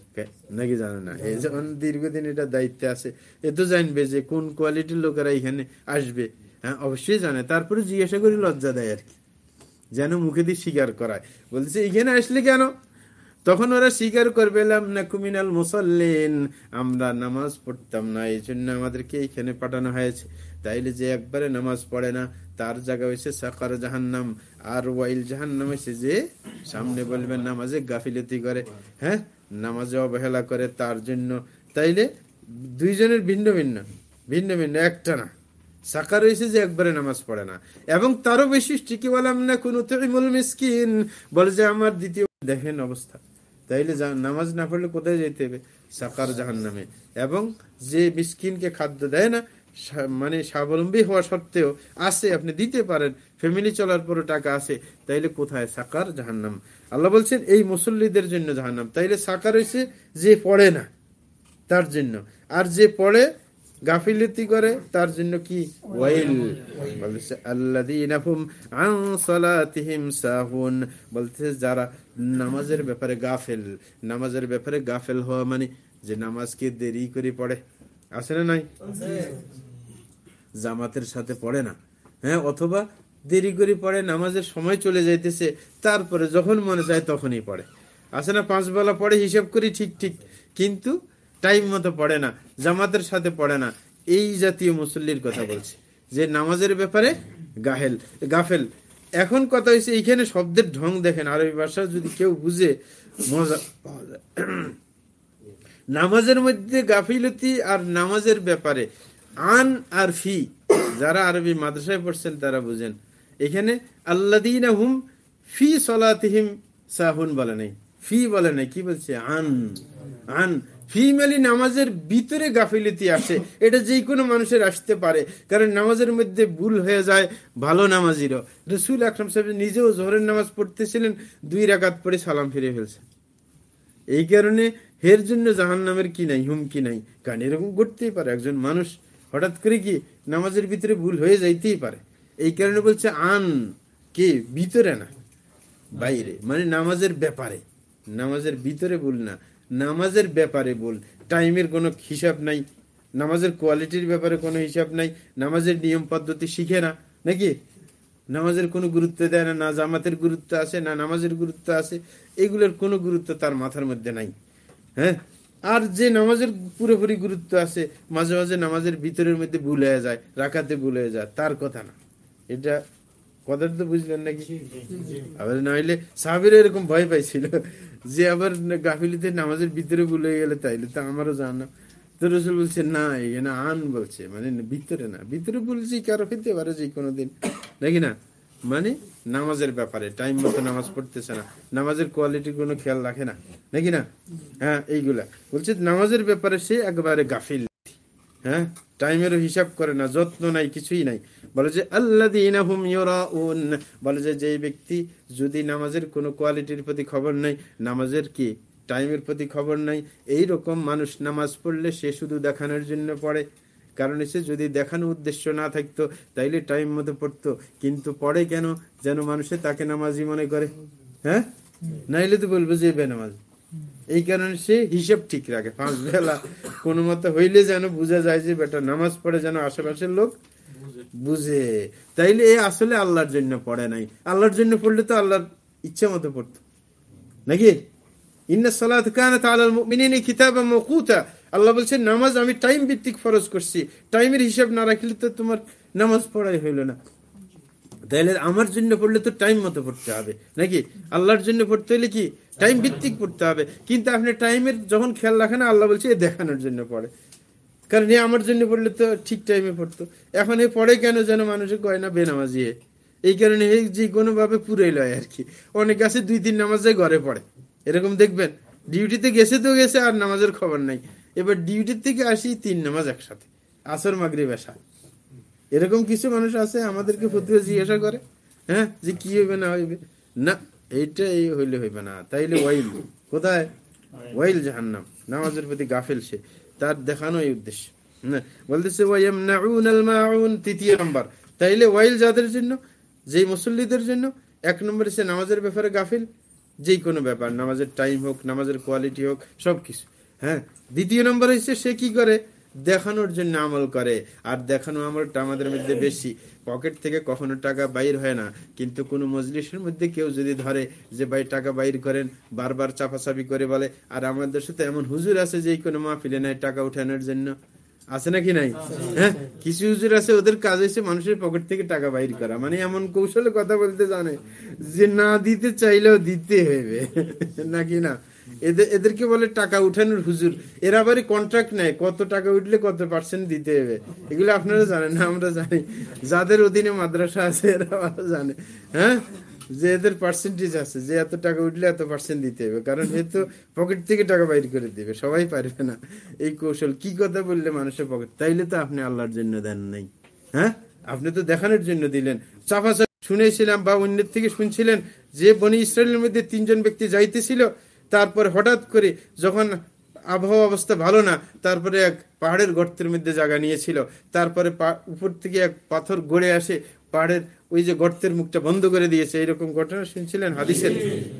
নাকি জানে না। এই যখন দীর্ঘদিন এটা দায়িত্বে আছে, এ তো জানবে যে কোন কোয়ালিটির লোকেরা এখানে আসবে। হ্যাঁ অবশ্যই জানে। তারপরে জিজ্ঞাসা করি, লজ্জা দেয় আর কি। যেন মুখে দিয়ে স্বীকার করায়। বলছে এখানে আসলে কেন? তখন ওরা স্বীকার করবে মুসল্লিন। আমরা নামাজ পড়তাম না, এই জন্য আমাদেরকে এখানে পাঠানো হয়েছে। তাইলে যে একবারে নামাজ পড়ে না, তার জায়গা হয়েছে সাকার জাহান্নাম। আর ওয়াইল জাহান্নাম হয়েছে যে সামনে বলবেন নামাজে গাফিলতি করে হ্যাঁ? নামাজে অবহেলা করে তার জন্য। তাইলে দুইজনের ভিন্ন ভিন্ন ভিন্ন ভিন্ন, একটা না। সাকার রয়েছে যে একবারে নামাজ পড়ে না। এবং তারও বেশি কি? বললাম না কোন মিসকিন। বলে যে আমার দ্বিতীয় দেখেন অবস্থা। তাইলে নামাজ না পড়লে কোথায় যেতে হবে? সাকার জাহান নামে এবং যে মিসকিনকে খাদ্য দেয় না মানে স্বাবলম্বী হওয়া সত্ত্বেও আছে, আপনি দিতে পারেন। ফ্যামিলি চলার পরও টাকা আছে। তাইলে কোথায় সাকার? জাহান্নাম। আল্লাহ বলছেন, এই মুসল্লিদের জন্য জাহান্নাম। তাইলে সাকার হয়েছে যে পড়ে না, তার জন্য। আর যে পড়ে, গাফিলতি করে, তার জন্য কি? ওয়াইল। বলছে আল্লাযীনাহুম আন সালাতিহিম সাহুন। বলতেছে, যারা নামাজের ব্যাপারে গাফেল, নামাজের ব্যাপারে গাফেল হওয়া মানে যে নামাজকে দেরি করে পড়ে। আছে না নাই? জামাতের সাথে পড়ে না। হ্যাঁ অথবা দেরি করে পড়ে, নামাজের সময় চলে যাইতেছে, তারপরে যখন মনে চায় তখনই পড়ে। আসে না, পাঁচ বেলা পড়ে, হিসাব করি ঠিক ঠিক, কিন্তু টাইম মতো পড়ে না, জামাতের সাথে পড়ে না। এই জাতীয় মুসল্লির কথা বলছি, যে নামাজের ব্যাপারে গাহেল, গাফেল। এখন কথা হয়েছে এইখানে শব্দের ঢং দেখেন, আরবি ভাষা যদি কেউ বুঝে, মজা পাওয়া যায়। নামাজের মধ্যে গাফিলতি আর নামাজের ব্যাপারে আন আর ফি, যারা আরবি মাদ্রাসায় পড়ছেন তারা বুঝেন। এখানে আল্লাদিন হুম ফি সলাতিহিম সাহুন বলে নেই। ফি বলে নাই, কি বলছে? আন আন। ফিমেলি নামাজের ভিতরে গাফিলতি আসে, এটা যে কোনো মানুষের আসতে পারে, কারণ নামাজের মধ্যে ভুল হয়ে যায়, ভালো নামাজিরও। রসুল আকরম সাহেব নিজেও জোহরের নামাজ পড়তেছিলেন, দুই রাকাত পরে সালাম ফিরে ফেলছে এই কারণে হের জন্য জাহান নামের কি নাই, হুমকি নাই। কারণ এরকম করতেই পারে, একজন মানুষ হঠাৎ করে কি নামাজের ভিতরে ভুল হয়ে যাইতেই পারে? এই কারণে বলছে, আন কে? ভিতরে না, বাইরে। মানে নামাজের ব্যাপারে। নামাজের ভিতরে ভুল না, নামাজের ব্যাপারে বল টাইমের কোনো হিসাব নাই, নামাজের কোয়ালিটির ব্যাপারে কোনো হিসাব নাই, নামাজের নিয়ম পদ্ধতি শিখে না, নাকি? নামাজের কোনো গুরুত্ব দেয় না না জামাতের গুরুত্ব আছে, না নামাজের গুরুত্ব আছে, এগুলোর কোনো গুরুত্ব তার মাথার মধ্যে নাই। হ্যাঁ? আর যে নামাজের পুরোপুরি গুরুত্ব আছে মাঝে মাঝে নামাজের ভিতরের মধ্যে ভুল হয়ে যায় রাখাতে ভুল হয়ে যায় তার কথা না। এটা কথাটা তো বুঝলেন নাকি? আবার নইলে সাহাবির এরকম ভয় পাইছিল যে আবার গাফিলিতে নামাজের ভিতরে ভুলে গেলে তাইলে তো আমারও জানা তো রসুল বলছে না এখানে আন বলছে। মানে ভিতরে না ভিতরে বলছি কারও হইতে পারে যে কোনো দিন। নাকি না? মানে নামাজের ব্যাপারে টাইম মতো নামাজ পড়তেছে না। নামাজের কোয়ালিটি কোনো খেয়াল রাখে না। নাকি না? হ্যাঁ এইগুলা। বলছে নামাজের ব্যাপারে সে একবারে গাফিল। হ্যাঁ টাইমেরও হিসাব করে না, যত্ন নাই, কিছুই নাই। বলে যে আল্লাহ বলে যে যে ব্যক্তি যদি নামাজের কোনো কোয়ালিটির প্রতি খবর নাই নামাজের কি? টাইমের প্রতি খবর নাই এই রকম মানুষ নামাজ পড়লে সে শুধু দেখানোর জন্য পড়ে। কারণ এসে যদি দেখানো উদ্দেশ্য না থাকতো, তাইলে টাইম মতো পড়তো। কিন্তু পড়ে কেন? যেন মানুষে তাকে নামাজি মনে করে। হ্যাঁ? নাইলে তো বলব যে বেনামাজ। এই কারণে সে হিসেব ঠিক রাখে। পাঁচ বেলা কোনো মতো হইলে যেন বোঝা যায় যে বেটা নামাজ পড়ে যেন আশেপাশের লোক বুঝে। তাইলে এ আসলে আল্লাহর জন্য পড়ে নাই। আল্লাহর জন্য পড়লে তো আল্লাহর ইচ্ছা মতো পড়তো। নাকি? আল্লাহ বলছে নামাজ আমি টাইম ভিত্তিক ফরজ করছি। টাইমের হিসাব না রাখলে তো তোমার নামাজ পড়াই হইল না। তাহলে আমার জন্য পড়লে তো টাইম মতো পড়তে হবে, নাকি? আল্লাহর জন্য পড়তে হলে কি? টাইম ভিত্তিক পড়তে হবে। কিন্তু আপনি টাইমের যখন খেয়াল রাখেন, আল্লাহ বলছে দেখানোর জন্য পড়ে। কারণ এ আমার জন্য পড়লে তো ঠিক টাইমে পড়তো। এখন এ পড়ে কেন যেন মানুষের কয় না বেনামাজি এই কারণে এই যে কোনো ভাবে পুরাই লয় আর কি। অনেক আছে দুই, তিন নামাজে ঘরে পড়ে। এরকম দেখবেন। ডিউটিতে গেছে তো গেছে, আর নামাজের খবর নাই। এবার ডিউটির থেকে আসি তিন নামাজ একসাথে, আসর মাগরি বেসা এরকম কিছু মানুষ আছে আমাদেরকে ফতুয়া জিজ্ঞাসা করে হ্যাঁ যে কি হইবে, না হইবে। না, এইটা এই হইলে হইবে না। তাইলে ওয়াইল, কোথায়? ওয়াইল জাহান্নাম। নামাজের প্রতি গাফেল সে। তার দেখানো এই উদ্দেশ্য। বলতেছে তৃতীয় নম্বর। তাইলে ওয়াইল যাদের জন্য, যেই মুসল্লিদের জন্য, এক নম্বরে সে নামাজের ব্যাপারে গাফিল। যে কোনো ব্যাপার, নামাজের টাইম হোক, নামাজের কোয়ালিটি হোক, সবকিছু। হ্যাঁ? দ্বিতীয় নম্বর হচ্ছে সে কি করে? দেখানোর জন্য আমল করে। আর দেখানো আমলটা আমাদের মধ্যে বেশি। পকেট থেকে কখনো টাকা বাইর হয় না। কিন্তু কোনো মজলিসের মধ্যে কেউ যদি ধরে যে, ভাই, টাকা বাইর করেন। বারবার চাপাচাপি করে বলে, আর আমাদের সাথে এমন হুজুর আছে যে কোনো মাহফিলে নেয় টাকা উঠানোর জন্য? আছে নাকি নাই? হ্যাঁ? কিছু হুজুর আছে, ওদের কাজ হয়েছে মানুষের পকেট থেকে টাকা বাইর করা। মানে এমন কৌশলে কথা বলতে জানে যে, না দিতে চাইলেও দিতে হবে। নাকি না? এদের এদেরকে বলে টাকা উঠানোর হুজুর। এরা আবার কন্ট্রাক্ট নেয়, কত টাকা উঠলে কত পার্সেন্ট দিতে হবে। এগুলো আপনারা জানেন না, আমরা জানি। যাদের অধীনে মাদ্রাসা আছে, এরা জানে। হ্যাঁ? যে এদের পার্সেন্টেজ আছে, যে এত টাকা উঠলে এত পার্সেন্ট দিতে হবে। কারণ এ তো পকেট থেকে টাকা বাইর করে দিবে, সবাই পারবে না। এই কৌশল, কি কথা বললে মানুষের পকেট তাইলে তো আপনি আল্লাহর জন্য দেন নাই। হ্যাঁ? আপনি তো দেখানোর জন্য দিলেন। চাপা শুনেছিলাম বা অন্যের থেকে শুনছিলেন যে বনি ইসরায়েলের মধ্যে তিনজন ব্যক্তি যাইতেছিল তারপরে হঠাৎ করে যখন আবহাওয়া অবস্থা ভালো না, তারপরে এক পাহাড়ের গর্তের মধ্যে জায়গা নিয়েছিল। তারপরে উপর থেকে এক পাথর গড়ে আসে, পাহাড়ের ওই যে গর্তের মুখটা বন্ধ করে দিয়েছে এরকম ঘটনা শুনছিলেন হাদিসের?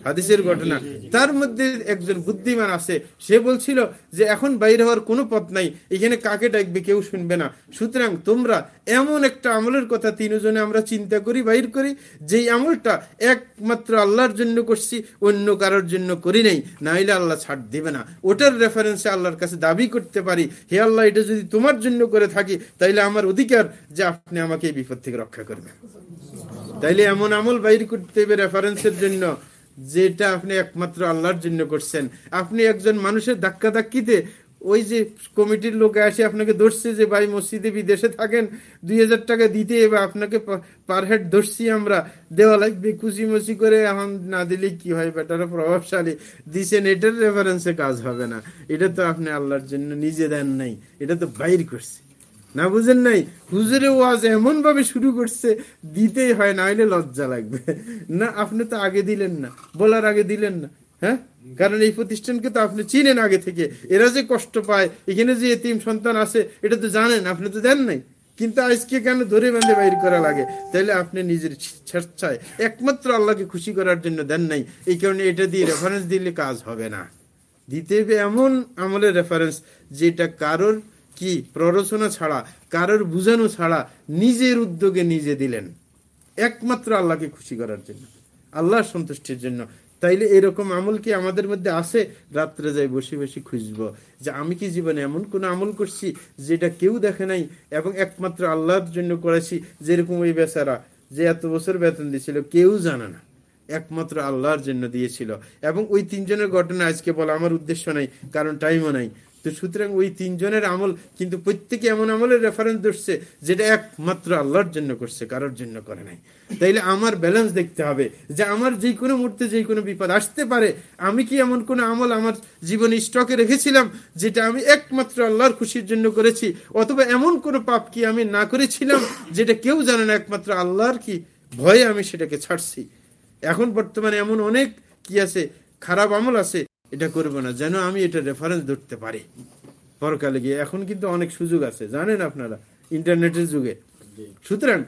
হাদিসের ঘটনা। তার মধ্যে একজন বুদ্ধিমান আছে সে বলছিল যে এখন বাইরে হওয়ার কোনো পথ নাই এখানে কাকে ডাকবে কেউ শুনবে না। সুতরাং তোমরা এমন একটা আমলের কথা তিনজনে আমরা চিন্তা করি বাইর করি যেই আমলটা একমাত্র আল্লাহর জন্য করছি অন্য কারোর জন্য করি নাই নাইলে আল্লাহ ছাড় দিবে না। ওটার রেফারেন্সে আল্লাহর কাছে দাবি করতে পারি হে আল্লাহ এটা যদি তোমার জন্য করে থাকি তাইলে আমার অধিকার যে আপনি আমাকে এই বিপদ থেকে রক্ষা করবেন। তাইলে এমন আমল বাইর করতে হবে রেফারেন্সের জন্য, যেটা আপনি একমাত্র আল্লাহর জন্য করছেন। আপনি একজন মানুষের ধাক্কা ধাক্কিতে ওই যে কমিটির লোক আসে, আপনাকে ধরছে যে, ভাই, মসজিদে বিদেশে থাকেন, দুই হাজার টাকা দিতে এবার আপনাকে পার হেড ধরছি আমরা। দেওয়া লাগবে মসি করে, এখন না দিলে কি হয়? বেটারা প্রভাবশালী। দিছেন, এটার রেফারেন্সে কাজ হবে না। এটা তো আপনি আল্লাহর জন্য নিজে দেন নাই, এটা তো বাইর করছে। না বুঝেন নাই? হুজুরে ওয়াজ এমন ভাবে শুরু করছে, দিতেই হয় না হলে লজ্জা লাগবে। না, আপনি তো আগে দিলেন না, বলার আগে দিলেন না হ্যাঁ? কারণ এই প্রতিষ্ঠানকে তো আপনি চিনেন আগে থেকে। এরা যে কষ্ট পায়, এখানে যে এতিম সন্তান আছে, এটা তো জানেন, আপনি তো দেন নাই। কিন্তু আজকে কেন ধরে বেঁধে বাইর করা লাগে? তাহলে আপনি নিজের স্বেচ্ছায় একমাত্র আল্লাহকে খুশি করার জন্য দেন নাই। এই কারণে এটা দিয়ে রেফারেন্স দিলে কাজ হবে না। দিতে এমন আমলের রেফারেন্স যেটা কারোর কি প্ররোচনা ছাড়া, কারোর বুঝানো ছাড়া নিজের উদ্যোগে নিজে দিলেন। একমাত্র আল্লাহকে খুশি করার জন্য, আল্লাহর সন্তুষ্টির জন্য। তাইলে এরকম আমল কি আমাদের মধ্যে আছে? রাত্রে যাই বসে বসে খুঁজবো যে আমি কি জীবনে এমন কোন আমল করছি যেটা কেউ দেখে নাই এবং একমাত্র আল্লাহর জন্য করেছি যেরকম ওই বেচারা যে এত বছর বেতন দিয়েছিল কেউ জানে না। একমাত্র আল্লাহর জন্য দিয়েছিল। এবং ওই তিনজনের ঘটনা আজকে বলা আমার উদ্দেশ্য নাই, কারণ টাইমও নাই। তো সুতরাং ওই তিনজনের আমল, কিন্তু প্রত্যেকে এমন আমলের রেফারেন্স ধরছে, যেটা একমাত্র আল্লাহর জন্য করছে, কারোর জন্য করে নাই। তাইলে আমার ব্যালেন্স দেখতে হবে, যে আমার যে কোনো মুহূর্তে যে কোনো বিপদ আসতে পারে, আমি কি এমন কোনো আমল আমার জীবনে স্টকে রেখেছিলাম, যেটা আমি একমাত্র আল্লাহর খুশির জন্য করেছি, অথবা এমন কোনো পাপ কি আমি না করেছিলাম, যেটা কেউ জানে না, একমাত্র আল্লাহর কি ভয়ে আমি সেটাকে ছাড়ছি। এখন বর্তমানে এমন অনেক কি আছে, খারাপ আমল আছে এটা করব না যেন আমি এটা রেফারেন্স ধরতে পারি। পরকালে গিয়ে। এখন কিন্তু অনেক সুযোগ আছে। জানেন আপনারা ইন্টারনেটের যুগে। সুতরাং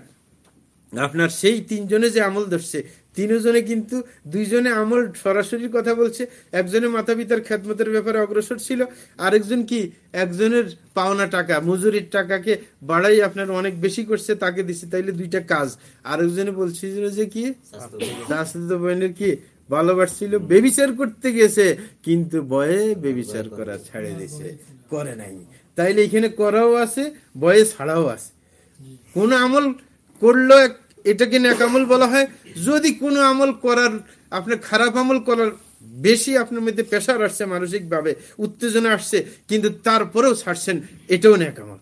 আপনার সেই তিনজনে যে আমল ধরছে তিনজনে কিন্তু দুইজনে আমল সরাসরি কথা বলছে। একজনে মাতা পিতার খ্যাতমতের ব্যাপারে অগ্রসর ছিল। আরেকজন কি একজনের পাওনা টাকা মজুরির টাকাকে বাড়াই আপনার অনেক বেশি করছে তাকে দিচ্ছে তাইলে দুইটা কাজ। আরেকজনে বলছিল যে কি? বোনের কি? ভালোবাসছিল বেবিচার করতে গেছে কিন্তু বয়ে বেবিচার করা ছাড়ে দিছে করে নাই। তাইলে এখানে করাও আছে বয়ে ছাড়াও আছে। কোন আমল করল এটাকে নেক আমল বলা হয়। যদি কোনো আমল করার আপনার খারাপ আমল করার বেশি আপনার মধ্যে প্রেশার আসছে মানসিক ভাবে উত্তেজনা আসছে কিন্তু তারপরেও ছাড়ছেন এটাও নেক আমল।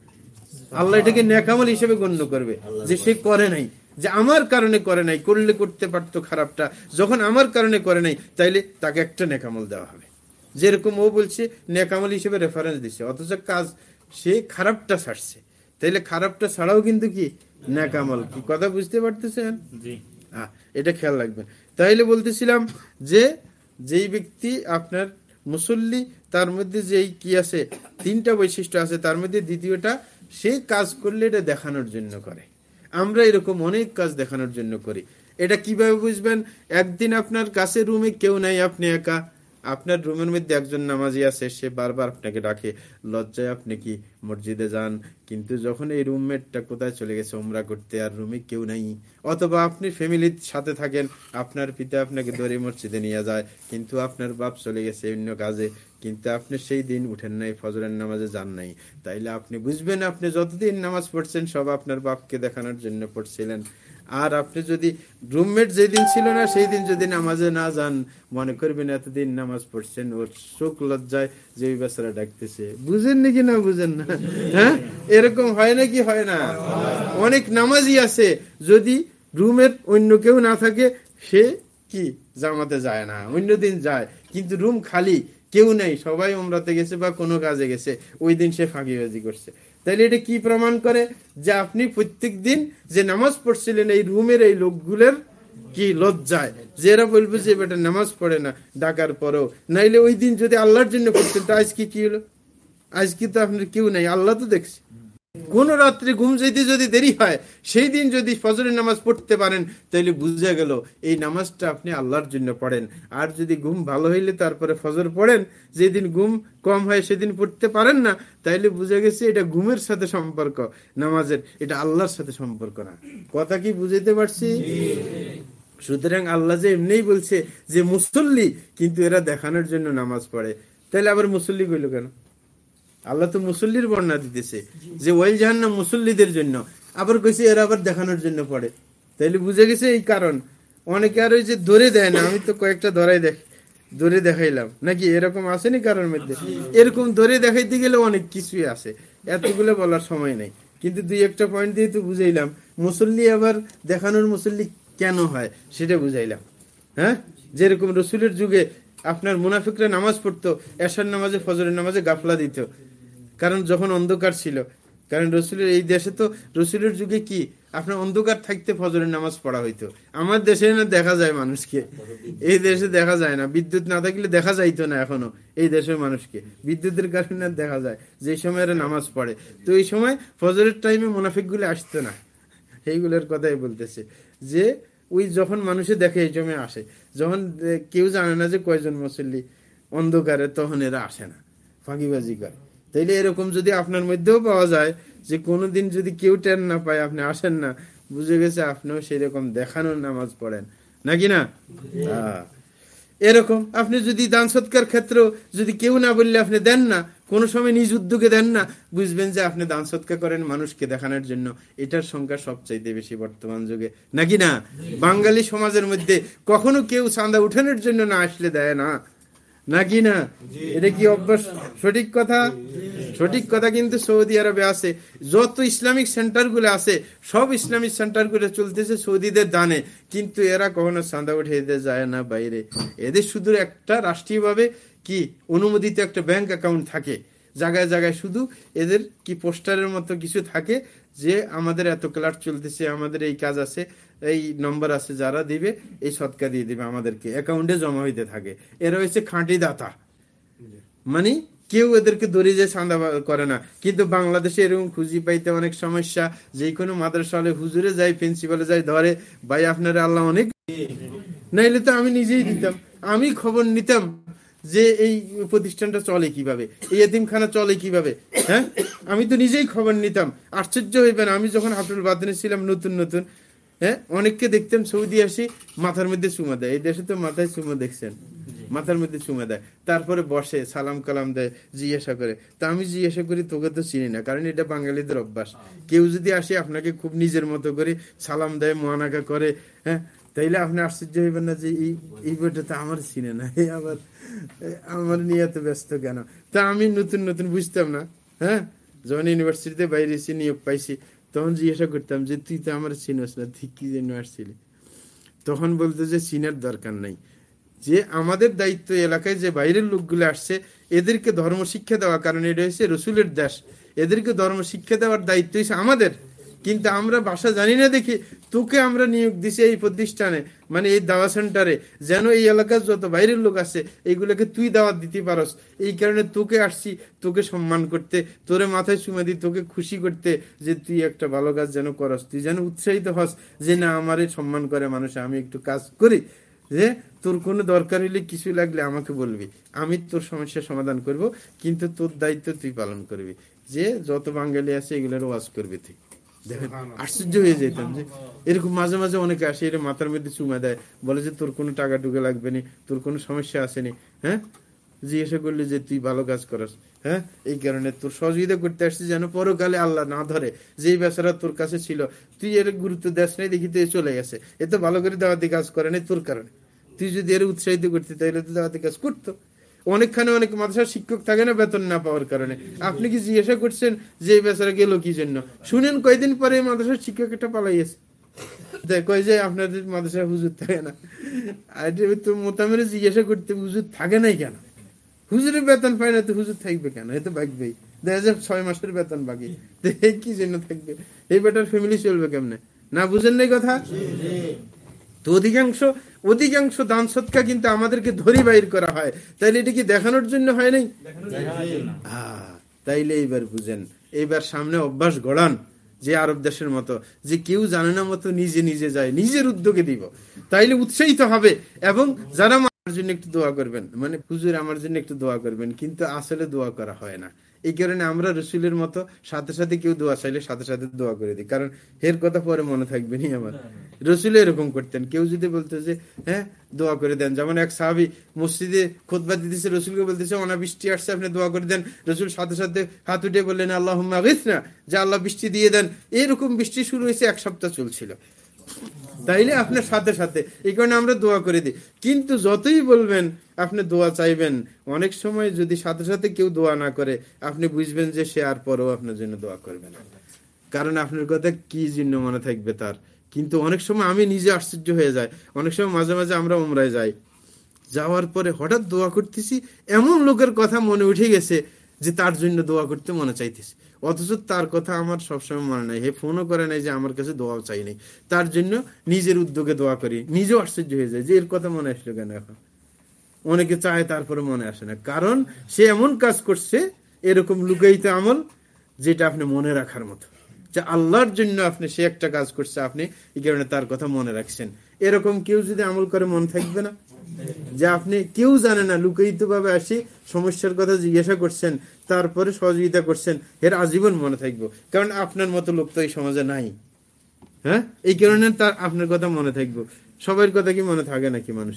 আল্লাহ এটাকে নেকামল হিসেবে গণ্য করবে যে সে করে নাই। যে আমার কারণে করে নাই করলে করতে পারতো খারাপটা যখন আমার কারণে করে নাই তাইলে তাকে একটা নেকামল দেওয়া হবে। যেরকম ও বলছে নেকামল হিসেবে রেফারেন্স দিচ্ছে অথচ কাজ সে খারাপটা ছাড়ছে। তাইলে খারাপটা ছাড়াও কিন্তু কি? নেকামল। কি কথা বুঝতে পারতেছেন? এটা খেয়াল রাখবেন। তাইলে বলতেছিলাম যে যেই ব্যক্তি আপনার মুসল্লি তার মধ্যে যেই কি আছে তিনটা বৈশিষ্ট্য আছে তার মধ্যে দ্বিতীয়টা সেই কাজ করলে এটা দেখানোর জন্য করে। আমরা এরকম অনেক কাজ দেখানোর জন্য করি। এটা কীভাবে বুঝবেন? একদিন আপনার কাছে রুমে কেউ নাই, আপনি একা। আপনার রুমের মধ্যে একজন নামাজি আছে, সে বারবার আপনাকে ডাকে, লজ্জায় আপনি কি মসজিদে যান? কিন্তু যখন এই রুমমেটটা কোথায় চলে গেছে, উমরা করতে আর রুমে কেউ নাই। অথবা আপনি ফ্যামিলির সাথে থাকেন, আপনার পিতা আপনাকে ধরে মসজিদে নিয়ে যায়, কিন্তু আপনার বাপ চলে গেছে অন্য কাজে, কিন্তু আপনি সেই দিন উঠেন নাই, ফজরের নামাজে যান নাই। তাইলে আপনি বুঝবেন, আপনি যতদিন নামাজ পড়ছেন, সব আপনার বাপকে দেখানোর জন্য পড়ছিলেন। আর আপনি যদি রুমমেট যেদিন ছিল না সেই দিন যদি নামাজে না যান, মনে করবেন এতদিন নামাজ পড়ছেন, ওর শোক লজ্জায় যে ওই বেচারা ডাকতেছে। বুঝেন নাকি না বুঝেন না? হ্যাঁ? এরকম হয় নাকি হয় না? অনেক নামাজই আছে। যদি রুমের অন্য কেউ না থাকে, সে কি? জামাতে যায় না, অন্য দিন যায়। কিন্তু রুম খালি, কেউ নেই, সবাই ওমরাতে গেছে বা কোনো কাজে গেছে। ওই দিন সে ফাঁকিবাজি করছে। তাহলে এটা কি প্রমাণ করে? যে আপনি প্রত্যেক দিন যে নামাজ পড়ছিলেন এই রুমের এই লোকগুলোর কি লজ্জায়? যে এরা বলবে যে বেটা নামাজ পড়ে না, ডাকার পরেও। নাইলে ওই দিন যদি আল্লাহর জন্য করতেন, তো আজকে কি হলো? আজকে তো আপনার কেউ নাই, আল্লাহ তো দেখছি। কোন রাত্রে ঘুম যেতে যদি দেরি হয়, সেই দিন যদি ফজরের নামাজ পড়তে পারেন তাহলে বুঝে গেল এই নামাজটা আপনি আল্লাহর জন্য পড়েন। আর যদি ঘুম ভালো হইলে তারপরে ফজর পড়েন, যেদিন ঘুম কম হয় সেদিন পড়তে পারেন না, তাইলে বুঝে গেছে এটা ঘুমের সাথে সম্পর্ক, নামাজের এটা আল্লাহর সাথে সম্পর্ক না। কথা কি বুঝাইতে পারছি? সুতরাং আল্লাহ যে এমনিই বলছে যে মুসল্লি কিন্তু এরা দেখানোর জন্য নামাজ পড়ে। তাহলে আবার মুসল্লি কইল কেন? আল্লাহ তো মুসল্লির বর্ণনা দিতেছে যে ওয়াইল জাহান্নাম মুসল্লিদের জন্য। আবার কইছে এরা আবার দেখানোর জন্য পড়ে। তাইলে বুঝে গেছে এই কারণ। অনেকে আর ওই যে ধরে দেয় না আমি তো কয়েকটা ধরাই দেখ ধরে দেখাইলাম। নাকি এরকম আসেনি কারোর মধ্যে? এরকম ধরে দেখাইতে গেলে অনেক কিছুই আছে। এতগুলো বলার সময় নেই। কিন্তু দুই একটা পয়েন্ট দিয়ে তো বুঝাইলাম। মুসল্লি আবার দেখানোর মুসল্লি কেন হয় সেটা বুঝাইলাম। হ্যাঁ? যেরকম রসুলের যুগে আপনার মুনাফিকরা নামাজ পড়তো এশার নামাজে ফজরের নামাজে গাফলা দিত। কারণ যখন অন্ধকার ছিল। কারণ রসুলের এই দেশে তো, রসুলের যুগে কি? আপনার অন্ধকার থাকতে ফজরের নামাজ পড়া হইতো। আমার দেশে না দেখা যায় মানুষকে। এই দেশে দেখা যায় না। বিদ্যুৎ না থাকলে দেখা যাইতো না এখনও এই দেশের মানুষকে। বিদ্যুতের কারণে দেখা যায়। যে সময় নামাজ পড়ে। তো এই সময় ফজরের টাইমে মুনাফিকগুলো আসতো না। এইগুলোর কথাই বলতেছে। যে ওই যখন মানুষে দেখে এই সময় আসে, যখন কেউ জানে না যে কয়জন মুসল্লি, অন্ধকারে তখন এরা আসে না। ফাঁকিবাজি করে। তাইলে এরকম যদি আপনার মধ্যেও পাওয়া যায় যে কোনোদিন যদি কেউ টেন না পায়, আপনি আসেন না। বুঝে গেছে আপনিও সেরকম দেখানোর নামাজ পড়েন। নাকি না? এরকম আপনি যদি দান সৎকার ক্ষেত্র যদি কেউ না বললে আপনি দেন না, কোন সময় নিজ উদ্যোগে দেন না, বুঝবেন যে আপনি দান সৎকার করেন মানুষকে দেখানোর জন্য। এটার সংখ্যা সবচাইতে বেশি বর্তমান যুগে। নাকি না? বাঙালি সমাজের মধ্যে কখনো কেউ চাঁদা উঠানোর জন্য না আসলে দেয় না। নাকি না? এটা কি অভ্যাস? সঠিক কথা? সঠিক কথা কিন্তু সৌদি আরবে আছে। যত ইসলামিক সেন্টারগুলো আছে, সব ইসলামিক সেন্টারগুলো চলতেছে সৌদিদের দানে। কিন্তু এরা কখনো চাঁদা উঠে যায় না বাইরে। এদের শুধু একটা রাষ্ট্রীয়ভাবে কি অনুমোদিত একটা ব্যাংক অ্যাকাউন্ট থাকে। জায়গায় জায়গায় শুধু এদের কি পোস্টারের মতো কিছু থাকে যে আমাদের এত ক্লাস চলতেছে আমাদের এই কাজ আছে এই নম্বর আছে যারা দিবে এই সৎকা দিয়ে দিবে আমাদেরকে। অ্যাকাউন্টে জমা হইতে থাকে। এরা হচ্ছে খাঁটি দাতা মানে কেউ এদেরকে দড়ি যে চাঁদা করে না। কিন্তু বাংলাদেশে এরকম খুঁজি পাইতে অনেক সমস্যা। যে কোনো মাদ্রাসা হলে হুজুরে যায় প্রিন্সিপালে যায় ধরে ভাই আপনারা আল্লাহ অনেক নাইলে তো আমি নিজেই দিতাম। আমি খবর নিতাম। যে এই প্রতিষ্ঠানটা চলে কীভাবে? এই এতিমখানা চলে কীভাবে? হ্যাঁ? আমি তো নিজেই খবর নিতাম। আশ্চর্য হইবেন আমি যখন হাফরুল বাদনে ছিলাম নতুন নতুন হ্যাঁ অনেককে দেখতাম সৌদি আসি মাথার মধ্যে চুমা দেয়। এই দেশে তো মাথায় চুমা দেখছেন? মাথার মধ্যে চুমা দেয়। তারপরে বসে সালাম কালাম দেয় জিজ্ঞাসা করে। তা আমি জিজ্ঞাসা করি তোকে তো চিনি না কারণ এটা বাঙালিদের অভ্যাস। কেউ যদি আসে আপনাকে খুব নিজের মতো করে সালাম দেয় মহানাকা করে হ্যাঁ তাইলে আপনি আশ্চর্য হইবেন না যে এই এই বইটা তো আমার চিনে না এই আবার আমার নিয়ে ব্যস্ত কেন? তা আমি নতুন নতুন বুঝতাম না হ্যাঁ? যখন ইউনিভার্সিটিতে বাইরে এসে নিয়োগ পাইছি, তখন জিজ্ঞাসা করতাম যে, তুই তো আমার চিনস না ঠিক কি জন্য তখন বলতো যে, চিনার দরকার নাই। যে, আমাদের দায়িত্ব এলাকায় যে বাইরের লোকগুলো আসছে, এদেরকে ধর্ম শিক্ষা দেওয়া কারণ এটা হচ্ছে রসুলের দেশ। এদেরকে ধর্ম শিক্ষা দেওয়ার দায়িত্ব হচ্ছে আমাদের। কিন্তু আমরা বাসা জানি না দেখি, তোকে আমরা নিয়োগ দিছি এই প্রতিষ্ঠানে মানে এই দাওয়া সেন্টারে, যেন এই এলাকার যত বাইরের লোক আছে, এইগুলোকে তুই দাওয়াত দিতে পারস। এই কারণে তোকে আসছি, তোকে সম্মান করতে, তোরে মাথায় চুমা দি তোকে খুশি করতে, যে তুই একটা ভালো কাজ যেন করস, তুই যেন উৎসাহিত হস, যে না, আমারে সম্মান করে মানুষ, আমি একটু কাজ করি। যে তোর কোনো দরকার হলে কিছু লাগলে আমাকে বলবি। আমি তোর সমস্যার সমাধান করব, কিন্তু তোর দায়িত্ব তুই পালন করবি। যে যত বাঙালি আছে, এগুলোর ওয়াজ করবি তুই। দেখেন আশ্চর্য হয়ে যেতাম যে এরকম মাঝে মাঝে অনেকে আসে এটা মাথার মধ্যে চুমা দেয় বলে যে তোর কোনো টাকা টুকা লাগবে নি তোর কোনো সমস্যা আসেনি হ্যাঁ? জিজ্ঞাসা করলি যে তুই ভালো কাজ করাস। হ্যাঁ? এই কারণে তোর সহযোগিতা করতে আসছি যেন পরকালে আল্লাহ না ধরে। যে বেচারা তোর কাছে ছিল তুই এর গুরুত্ব দেশ নাই দেখি তুই চলে গেছে। এ তো ভালো করে দাওয়াতি কাজ করে নাই তোর কারণে। তুই যদি এর উৎসাহিত করতে তাহলে তো দাওয়াতি কাজ করতো। অনেকখানে অনেক মাদ্রাসার শিক্ষক থাকে না বেতন না পাওয়ার কারণে। আপনি কি জিজ্ঞাসা করছেন যে বেচারা গেল কি জন্য? শুনেন, কয়দিন পরে মাদ্রাসার শিক্ষক একটা তো মোতামের জিজ্ঞাসা করতে হুজুর থাকে কেন? বেতন না হুজুর থাকবে কেন? যায় ছয় মাসের বেতন কি জন্য থাকবে? এই বেটার ফ্যামিলি চলবে কেমনে? না বুঝেন নাই কথা? তো অধিকাংশ অধিকাংশ দান সৎকা কিন্তু আমাদেরকে ধরি বাইর করা হয়। তাইলে এটা কি দেখানোর জন্য হয় নাই? তাইলে এইবার বুঝেন। এইবার সামনে অভ্যাস গড়ান যে আরব দেশের মতো যে কেউ জানে না মতো নিজে নিজে যায় নিজের উদ্যোগে দিব। তাইলে উৎসাহিত হবে এবং যারা আমার জন্য একটু দোয়া করবেন মানে হুজুর আমার জন্য একটু দোয়া করবেন কিন্তু আসলে দোয়া করা হয় না। এই কারণে আমরা রসুলের মতো সাথে সাথে কেউ দোয়া চাইলে সাথে সাথে দোয়া করে দিই। কারণ এর কথা পরে মনে থাকবে নি আমার। রসুল এরকম করতেন। কেউ যদি বলতো যে হ্যাঁ দোয়া করে দেন। যেমন এক সাহাবি মসজিদে খোদবা দিতেছে রসুলকে বলতেছে অনাবৃষ্টি আসছে আপনি দোয়া করে দেন। রসুল সাথে সাথে হাত উঠে বললেন আল্লাহ না যে আল্লাহ বৃষ্টি দিয়ে দেন। এরকম বৃষ্টি শুরু হয়েছে এক সপ্তাহ চলছিল। তাইলে আপনার সাথে সাথে, এই কারণে আমরা দোয়া করে দিই। কিন্তু যতই বলবেন, আপনি দোয়া চাইবেন, অনেক সময় যদি সাথে সাথে কেউ দোয়া না করে, আপনি বুঝবেন যে সে আর পরেও আপনার জন্য দোয়া করবে না। কারণ আপনার কথা কি জন্য মনে থাকবে তার? কিন্তু অনেক সময় আমি নিজে আশ্চর্য হয়ে যায় অনেক সময় মাঝে মাঝে আমরা উমরায় যাই। যাওয়ার পরে হঠাৎ দোয়া করতেছি, এমন লোকের কথা মনে উঠে গেছে যে তার জন্য দোয়া করতে মনে চাইতেছে। অথচ তার কথা আমার সবসময় মনে নাই। হে ফোনও করে নাই যে আমার কাছে দোয়াও চাই নাই। তার জন্য নিজের উদ্যোগে দোয়া করি। নিজেও আশ্চর্য হয়ে যায় যে এর কথা মনে আসলো কেন এখন? অনেকে চায় তারপরে মনে আসে না। কারণ সে এমন কাজ করছে, এরকম লুকাইতে আমল যেটা আপনি মনে রাখার মতো। যে আল্লাহর জন্য আপনি সে একটা কাজ করছে, আপনি এই কারণে তার কথা মনে রাখছেন। এরকম কেউ যদি আমল করে মনে থাকবে না? যে আপনি কেউ জানে না লুকায়িত ভাবে আসি সমস্যার কথা জিজ্ঞাসা করছেন, তারপরে সহযোগিতা করছেন, এর আজীবন মনে থাকব। কারণ আপনার মতো লোক তো এই সমাজে নাই। হ্যাঁ? এই কারণে তার আপনার কথা মনে থাকব। সবার কথা কি মনে থাকে নাকি মানুষ?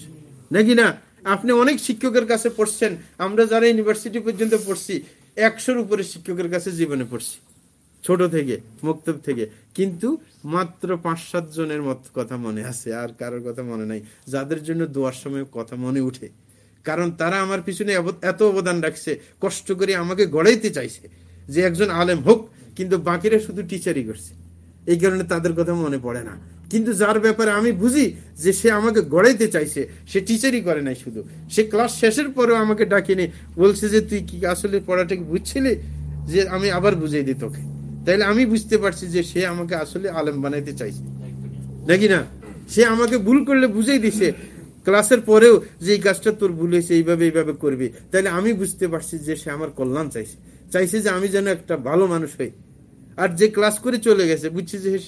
নাকি না? আপনি অনেক শিক্ষকের কাছে পড়ছেন। আমরা যারা ইউনিভার্সিটি পর্যন্ত পড়ছি, একশোর উপরে শিক্ষকের কাছে জীবনে পড়ছি। ছোট থেকে মুক্তব থেকে। কিন্তু মাত্র পাঁচ সাত জনের মত কথা মনে আছে, আর কারোর কথা মনে নাই। যাদের জন্য দোয়ার সময় কথা মনে উঠে। কারণ তারা আমার পিছনে এত অবদান রাখছে, কষ্ট করে আমাকে গড়াইতে চাইছে যে একজন আলেম হোক, কিন্তু বাকিরা শুধু টিচারই করছে। এই কারণে তাদের কথা মনে পড়ে না। কিন্তু যার ব্যাপারে আমি বুঝি যে সে আমাকে গড়াইতে চাইছে, সে টিচারই করে নাই শুধু। সে ক্লাস শেষের পরেও আমাকে ডাকিনি, বলছে যে, তুই কি আসলে পড়াটাকে বুঝছিলি? যে আমি আবার বুঝিয়ে দিই তোকে। তাইলে আমি বুঝতে পারছি যে সে আমাকে আসলে আলেম বানাইতে চাইছে। নাকি না? সে আমাকে ভুল করলে বুঝেই দিছে। ক্লাসের পরেও যে এই কাজটা তোর ভুল হয়েছে, এইভাবে এইভাবে করবি। তাহলে আমি বুঝতে পারছি যে সে আমার কল্যাণ চাইছে। চাইছে যে আমি যেন একটা ভালো মানুষ হই। আর যে ক্লাস করে চলে গেছে, বুঝছি যে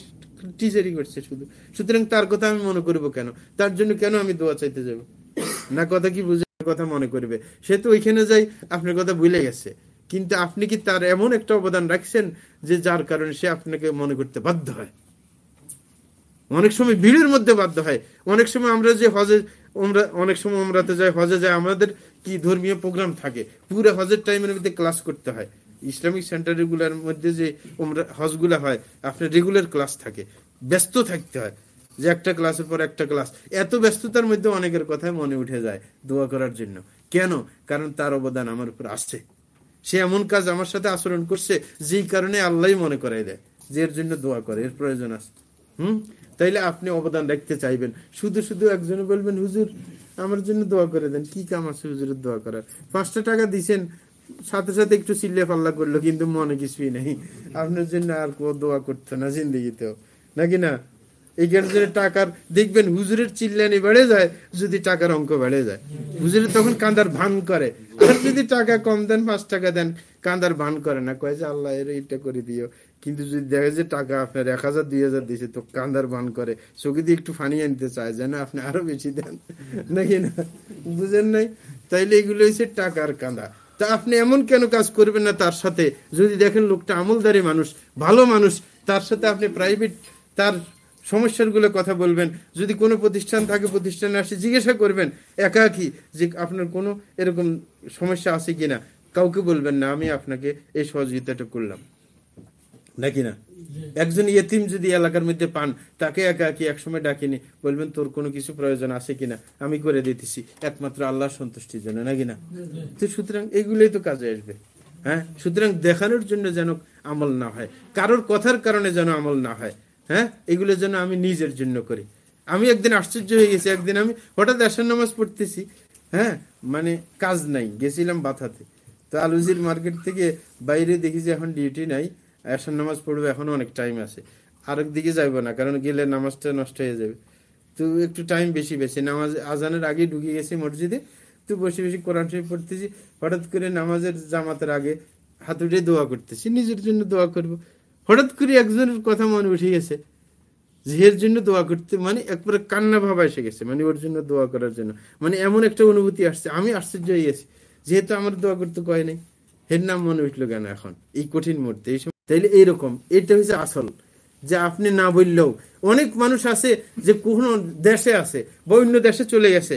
টিচারই করছে শুধু। সুতরাং তার কথা আমি মনে করব কেন? তার জন্য কেন আমি দোয়া চাইতে যাব? না কথা কি বুঝে কথা মনে করবে? সে তো ওইখানে যাই, আপনার কথা ভুলে গেছে। কিন্তু আপনি কি তার এমন একটা অবদান রাখছেন যে যার কারণে সে আপনাকে মনে করতে বাধ্য হয়। অনেক সময় ভিড়ের মধ্যে বাধ্য হয়। অনেক সময় আমরা যে হজে অনেক সময় আমরাতে যাই, হজে যাই, আমাদের কি ধর্মীয় প্রোগ্রাম থাকে? পুরো হজের টাইমের মধ্যে ক্লাস করতে হয়। ইসলামিক সেন্টারগুলার মধ্যে যে হজগুলা হয়, আপনার রেগুলার ক্লাস থাকে। ব্যস্ত থাকতে হয়। যে একটা ক্লাসের পর একটা ক্লাস এত ব্যস্ততার মধ্যে অনেকের কথাই মনে উঠে যায় দোয়া করার জন্য। কেন? কারণ তার অবদান আমার উপর আসছে সে এমন কাজ আমার সাথে আচরণ করছে, যেই কারণে আল্লাহ মনে করাই দেয়। যে এর জন্য দোয়া করে, এর প্রয়োজন আছে। হুম? তাইলে আপনি অবদান রাখতে চাইবেন। শুধু শুধু একজনে বলবেন, হুজুর, আমার জন্য দোয়া করে দেন। কি কাম আছে হুজুরের দোয়া করার? পাঁচটা টাকা দিচ্ছেন সাথে সাথে একটু চিল্লে পাল্লা করল, কিন্তু মনে কিছুই নেই। আপনার জন্য আর দোয়া করতো না জিন্দিগিতেও। নাকি না? এইখানে টাকার, দেখবেন হুজুরের চিল্লানি বেড়ে যায়, যদি টাকার অঙ্ক বেড়ে যায়। হুজুরের তখন কান্দার ভান করে। আর যদি টাকা কম দেন, পাঁচ টাকা দেন, কান্দার ভান করে না। কয়ে যে, আল্লাহ, এর এইটা করে দিও। কিন্তু যদি দেখে যে টাকা আপনার এক হাজার, দুই হাজার দিয়েছে তো কান্দার ভান করে। চোখে দিয়ে একটু ফানি আনতে চায়, যেন আপনি আরও বেশি দেন। নাকি না? বুঝেন নাই? তাইলে এগুলো হচ্ছে টাকার কান্দা। তা আপনি এমন কেন কাজ করবেন না তার সাথে? যদি দেখেন লোকটা আমলদারি মানুষ, ভালো মানুষ, তার সাথে আপনি প্রাইভেট তার সমস্যাগুলো কথা বলবেন, যদি কোনো প্রতিষ্ঠান থাকে, প্রতিষ্ঠানে আসে, জিজ্ঞাসা করবেন, একাকি যে আপনার কোনো এরকম সমস্যা আছে কিনা। কাউকে বলবেন না, আমি আপনাকে এই সহযোগিতাটা করলাম। নাকি না? একজন ইয়েতিম যদি এলাকার মধ্যে পান, তাকে একা একই একসময় ডাকিনি, বলবেন, তোর কোনো কিছু প্রয়োজন আছে কিনা? আমি করে দিতেছি। একমাত্র আল্লাহ সন্তুষ্টির জন্য, নাকি না? তো সুতরাং এগুলোই তো কাজে আসবে। হ্যাঁ? সুতরাং দেখানোর জন্য যেন আমল না হয়, কারোর কথার কারণে যেন আমল না হয়। হ্যাঁ? এগুলোর জন্য আমি নিজের জন্য করি। আমি একদিন আশ্চর্য হয়ে গেছি। একদিন আমি হঠাৎ আসার নামাজ পড়তেছি হ্যাঁ? মানে কাজ নাই, গেছিলাম বাথাতে। তো আলুজির মার্কেট থেকে বাইরে দেখি যে এখন ডিউটি নাই, আসার নামাজ পড়বে, এখনও অনেক টাইম আছে। আরেক দিকে যাইবো না, কারণ গেলে নামাজটা নষ্ট হয়ে যাবে। তো একটু টাইম বেশি বেশি, নামাজ আজানের আগে ঢুকে গেছি মসজিদে। তো বসে বসে কোরআন শরীফ পড়তেছি। হঠাৎ করে নামাজের জামাতের আগে হাত উঠে দোয়া করতেছি, নিজের জন্য দোয়া করব। হঠাৎ করে একজনের কথা মনে উঠে গেছে এর জন্য দোয়া করতে মানে একবারে কান্না ভাবা এসে গেছে মানে ওর জন্য দোয়া করার জন্য। মানে এমন একটা অনুভূতি আসছে, আমি আশ্চর্য হয়ে গেছি, যেহেতু আমার দোয়া করতে কয় নাই এর নাম মনে উঠল কেন এখন? এই কঠিন মুহূর্তে, এই সময় তাইলে এইরকম, এটা হচ্ছে আসল, যে আপনি না বললেও অনেক মানুষ আছে যে কোন দেশে আছে বা অন্য দেশে চলে গেছে,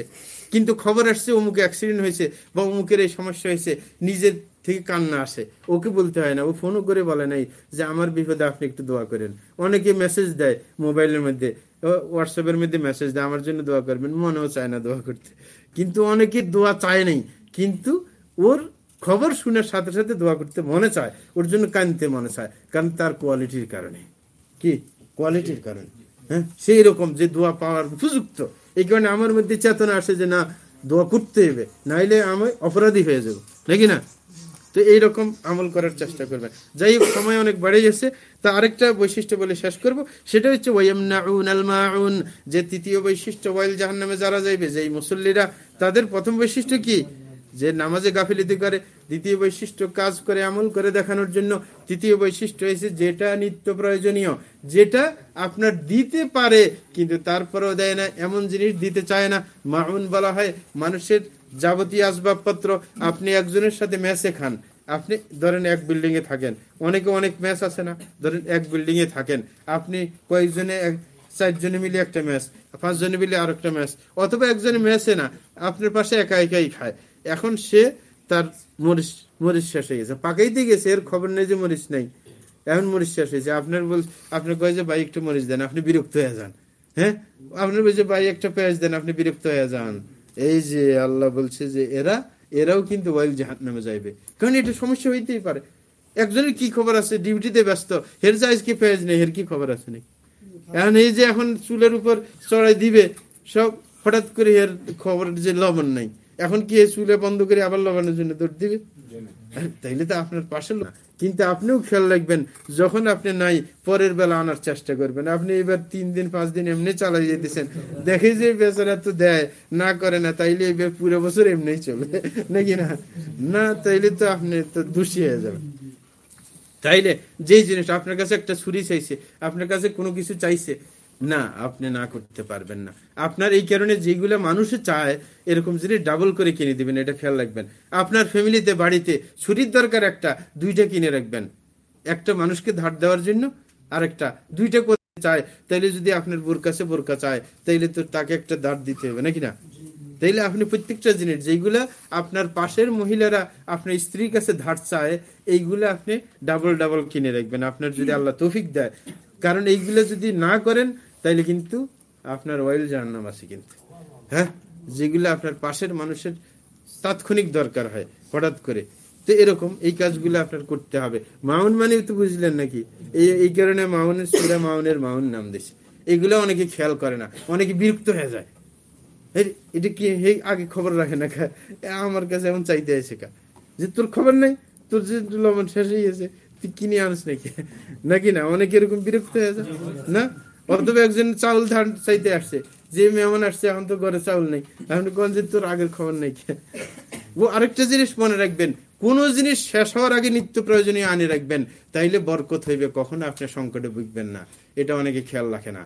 কিন্তু খবর আসছে অমুক অ্যাক্সিডেন্ট হয়েছে বা অমুকের এই সমস্যা হয়েছে, নিজের থেকে কান্না আসে। ওকে বলতে হয় না, ও ফোনও করে বলে নাই যে আমার বিপদে আপনি একটু দোয়া করেন। অনেকে মেসেজ দেয় মোবাইলের মধ্যে হোয়াটসঅ্যাপের মধ্যে মেসেজ দেয়, আমার জন্য দোয়া করবেন, মনেও চায় না দোয়া করতে। কিন্তু অনেকে দোয়া চায় নাই, কিন্তু ওর খবর শুনের সাথে সাথে দোয়া করতে মনে চায়, ওর জন্য কানতে মনে চায়, কারণ তার কোয়ালিটির কারণে। কি? কোয়ালিটির কারণে। হ্যাঁ? সেই রকম যে দোয়া পাওয়ার উপযুক্ত। এই কারণে আমার মধ্যে চেতনা আসে যে না, দোয়া করতে হবে, নাইলে আমি অপরাধী হয়ে যাব। নাকি না? তো এইরকম আমল করার চেষ্টা করবেন। যাই হোক, সময় অনেক বেড়ে গেছে, তা আরেকটা বৈশিষ্ট্য বলে শেষ করব। সেটা হচ্ছে ওয়াইমনাউন যে তৃতীয় বৈশিষ্ট্য, ওয়াইল জাহান নামে যারা যাইবে যেই মুসল্লিরা, তাদের প্রথম বৈশিষ্ট্য কি? যে নামাজে গাফিলিতি করে, দ্বিতীয় বৈশিষ্ট্য, কাজ করে, আমল করে দেখানোর জন্য। তৃতীয় বৈশিষ্ট্য হয়েছে, যেটা নিত্য প্রয়োজনীয়, যেটা আপনার দিতে পারে, কিন্তু তারপরেও দেয় না, এমন জিনিস দিতে চায় না। মাউন বলা হয়, মানুষের যাবতীয় আসবাবপত্র আপনি একজনের সাথে ম্যাচে খান। আপনি ধরেন এক বিল্ডিং এ থাকেন। অনেকে অনেক ম্যাচ আছে না, ধরেন এক বিল্ডিং এ থাকেন। আপনি কয়েকজনে চারজনে মিলে একটা ম্যাচ, পাঁচজনে মিলে আর একটা ম্যাচ, অথবা একজনে ম্যাচে না, আপনার পাশে একা একাই খায়। এখন সে তার মরিচ মরিচ শেষ হয়ে গেছে। পাকাইতে গেছে, এর খবর নেই যে মরিচ নেই। এখন মরিচ শেষ হয়েছে। আপনার বল আপনার কয়ে যে, ভাই, একটু মরিচ দেন, আপনি বিরক্ত হয়ে যান। হ্যাঁ? আপনার বলছে ভাই, একটা পেঁয়াজ দেন, আপনি বিরক্ত হয়ে যান। এই যে আল্লাহ বলছে যে এরা, এরাও কিন্তু ওয়াইল জাহান নামে যাইবে। কারণ এটা সমস্যা হইতেই পারে। একজনের কি খবর আছে? ডিউটিতে ব্যস্ত। হের যে আজকে পেঁয়াজ নেই, হের কি খবর আছে নাকি? এখন এই যে এখন চুলের উপর চড়াই দিবে, সব হঠাৎ করে এর খবর যে লবণ নাই। এখন কি চুলে বন্ধ করে আবার লবণের জন্য দৌড় দিবে? তাইলে তো আপনার পাশে কিন্তু আপনিও খেয়াল রাখবেন, যখন আপনি নাই, পরের বেলা আনার চেষ্টা করবেন। আপনি এবার তিন দিন, পাঁচ দিন এমনি চালাই যেতেছেন দেখে যে বেচারা তো দেয়, না করে না, তাইলে এবার পুরো বছর এমনি চলবে নাকি না? না, তাইলে তো আপনি তো দোষী হয়ে যাবেন। তাইলে যেই জিনিস, আপনার কাছে একটা ছুরি চাইছে, আপনার কাছে কোনো কিছু চাইছে না, আপনি না করতে পারবেন না। আপনার এই কারণে যেগুলো মানুষে চায়, এরকম জিনিস ডাবল করে কিনে দিবেন, এটা খেয়াল রাখবেন। আপনার ফ্যামিলিতে, বাড়িতে ছুরির দরকার একটা, দুইটা কিনে রাখবেন। একটা মানুষকে ধার দেওয়ার জন্য, আরেকটা, দুইটা করতে চায়, তাইলে যদি আপনার বোর কাছে বোরকা চায়, তাইলে তো তাকে একটা ধার দিতে হবে, নাকি না? তাইলে আপনি প্রত্যেকটা জিনিস যেগুলা আপনার পাশের মহিলারা আপনার স্ত্রীর কাছে ধার চায়, এইগুলো আপনি ডাবল ডাবল কিনে রাখবেন। আপনার যদি আল্লাহ তৌফিক দেয়। কারণ এইগুলো যদি না করেন তাইলে কিন্তু আপনার অয়েল জাহান্নাম আছে কিন্তু। হ্যাঁ? যেগুলো আপনার পাশের মানুষের তাৎক্ষণিক দরকার হয়, হঠাৎ করে। তো এরকম এই কাজগুলো আপনার করতে হবে। মাউন মানে তো বুঝলেন নাকি? এই এই কারণে মাউনের সুরা মাউনের মাউন নাম দিছে। এগুলো অনেকে খেয়াল করে না। অনেকে বিরক্ত হয়ে যায়। এটা কি হে, আগে খবর রাখে না আমার কাছে এমন চাইতে আছে কা? যে তোর খবর নাই? তোর যে লবণ শেষ হয়ে গেছে, তুই কিনে আনিস নাকি? নাকি না? অনেকে এরকম বিরক্ত হয়ে যায়। না? অথবা একজন চাউল ধান চাইতে আসছে। যে মেহমান আসছে, এখন তো ঘরে চাউল নেই। এখন যে তোর আগের খবর নেই? ও আরেকটা জিনিস মনে রাখবেন, কোন জিনিস শেষ হওয়ার আগে নিত্য প্রয়োজনীয় আনে রাখবেন। তাইলে বরকত হইবে, কখনো আপনি সংকটে ভুগবেন না। এটা অনেকে খেয়াল রাখে না।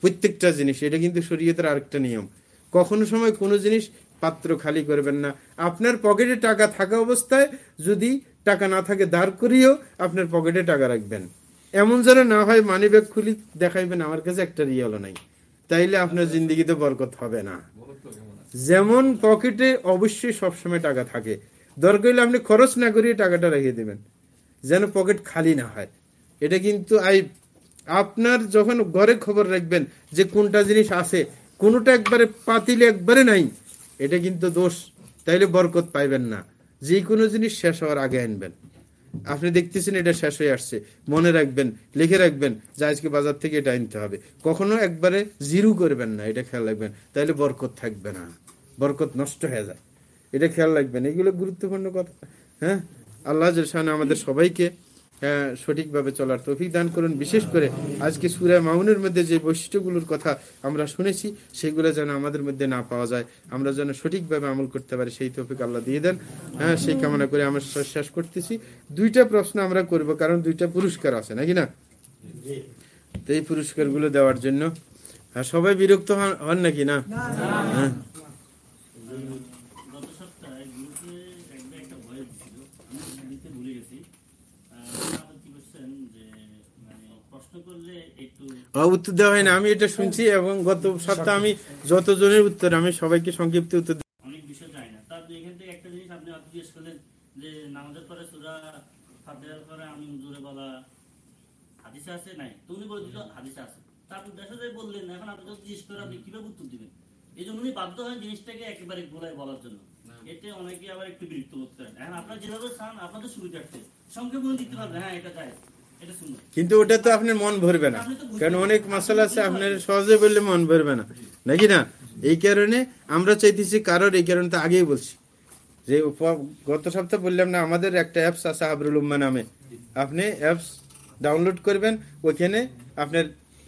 প্রত্যেকটা জিনিস, এটা কিন্তু শরীয়তের আরেকটা নিয়ম। কখনো সময় কোনো জিনিস পাত্র খালি করবেন না। আপনার পকেটে টাকা থাকা অবস্থায় যদি টাকা না থাকে, দাঁড় করিয়েও আপনার পকেটে টাকা রাখবেন। এমন যেন না হয় মানি ব্যাগ খুলি দেখাইবেন, আমার কাছে একটা রিয়ালও নাই। তাইলে আপনার জিন্দিগিতে বরকত হবে না। যেমন পকেটে অবশ্যই সবসময় টাকা থাকে। দরকার হলে আপনি খরচ না করিয়ে টাকাটা রেখে দেবেন, যেন পকেট খালি না হয়। এটা কিন্তু আই, আপনার যখন ঘরে খবর রাখবেন যে কোনটা জিনিস আছে, কোনটা একবারে পাতিলে একবারে নাই, এটা কিন্তু দোষ। তাইলে বরকত পাইবেন না। যে কোনো জিনিস শেষ হওয়ার আগে আনবেন। আপনি দেখতেছেন এটা শেষ হয়ে আসছে। মনে রাখবেন, লিখে রাখবেন যে আজকে বাজার থেকে এটা আনতে হবে। কখনো একবারে জিরো করবেন না, এটা খেয়াল রাখবেন। তাহলে বরকত থাকবে না। বরকত নষ্ট হয়ে যায়। এটা খেয়াল রাখবেন। এগুলো গুরুত্বপূর্ণ কথা। হ্যাঁ? আল্লাহ আমাদের সবাইকে সঠিকভাবে চলার তৌফিক দান করুন। বিশেষ করে আজকে সুরায় মাউনের মধ্যে যে বৈশিষ্ট্যগুলোর কথা আমরা শুনেছি সেগুলো যেন আমাদের মধ্যে না পাওয়া যায়। আমরা যেন সঠিকভাবে আমল করতে পারি সেই তৌফিক আল্লাহ দিয়ে দেন। হ্যাঁ সেই কামনা করে আমরা শেষ করতেছি। দুইটা প্রশ্ন আমরা করব কারণ দুইটা পুরস্কার আছে নাকি না? তো এই পুরস্কারগুলো দেওয়ার জন্য হ্যাঁ, সবাই বিরক্ত হন হন নাকি না। হ্যাঁ গত সপ্তাহে গ্রুপে একটা একটা ভয়েস ছিল আমি দিতে ভুলে গেছি আহ, আপত্তি করছেন যে মানে প্রশ্ন করলে একটু আহ, উত্তর দেওয়া হয় না আমি এটা শুনছি এবং গত সপ্তাহে আমি যতজনের উত্তর আমি সবাইকে সংক্ষিপ্ত উত্তর দিই। অনেক বিষয় যায় না। তার এখান থেকে একটা জিনিস আপনি আপনি জিজ্ঞেস করলেন যে নামাজের পরে সুরা ফাতিহার পরে আমি জোরে বলা হাদিসে আছে? নাই। তো উনি বলে দিল হাদিসে আছে। তারপর দেখা যায় বললেন এখন আপনি যদি জিজ্ঞেস করে আপনি কীভাবে উত্তর দিবেন? এই জন্য উনি বাধ্য হয় জিনিসটাকে একেবারে গোলায় বলার জন্য। এতে অনেকে আবার একটু বিরক্ত বোধ করেন। এখন আপনারা যেভাবে চান আপনাদের সুবিধার্থে সংক্ষেপ দিতে পারবেন। হ্যাঁ এটা যায়। কিন্তু ওটা তো আপনার মন ভরবে না। কারণ অনেক মশলা আছে আপনার সহজে বললে মন ভরবে না। নাকি না? এই কারণে আমরা চাইতেছি কারোর এই কারণে তো আগেই বলছি। যে গত সপ্তাহ বললাম না আমাদের একটা অ্যাপস আছে আবরুল উম্মা নামে। আপনি অ্যাপস ডাউনলোড করবেন ওখানে আপনার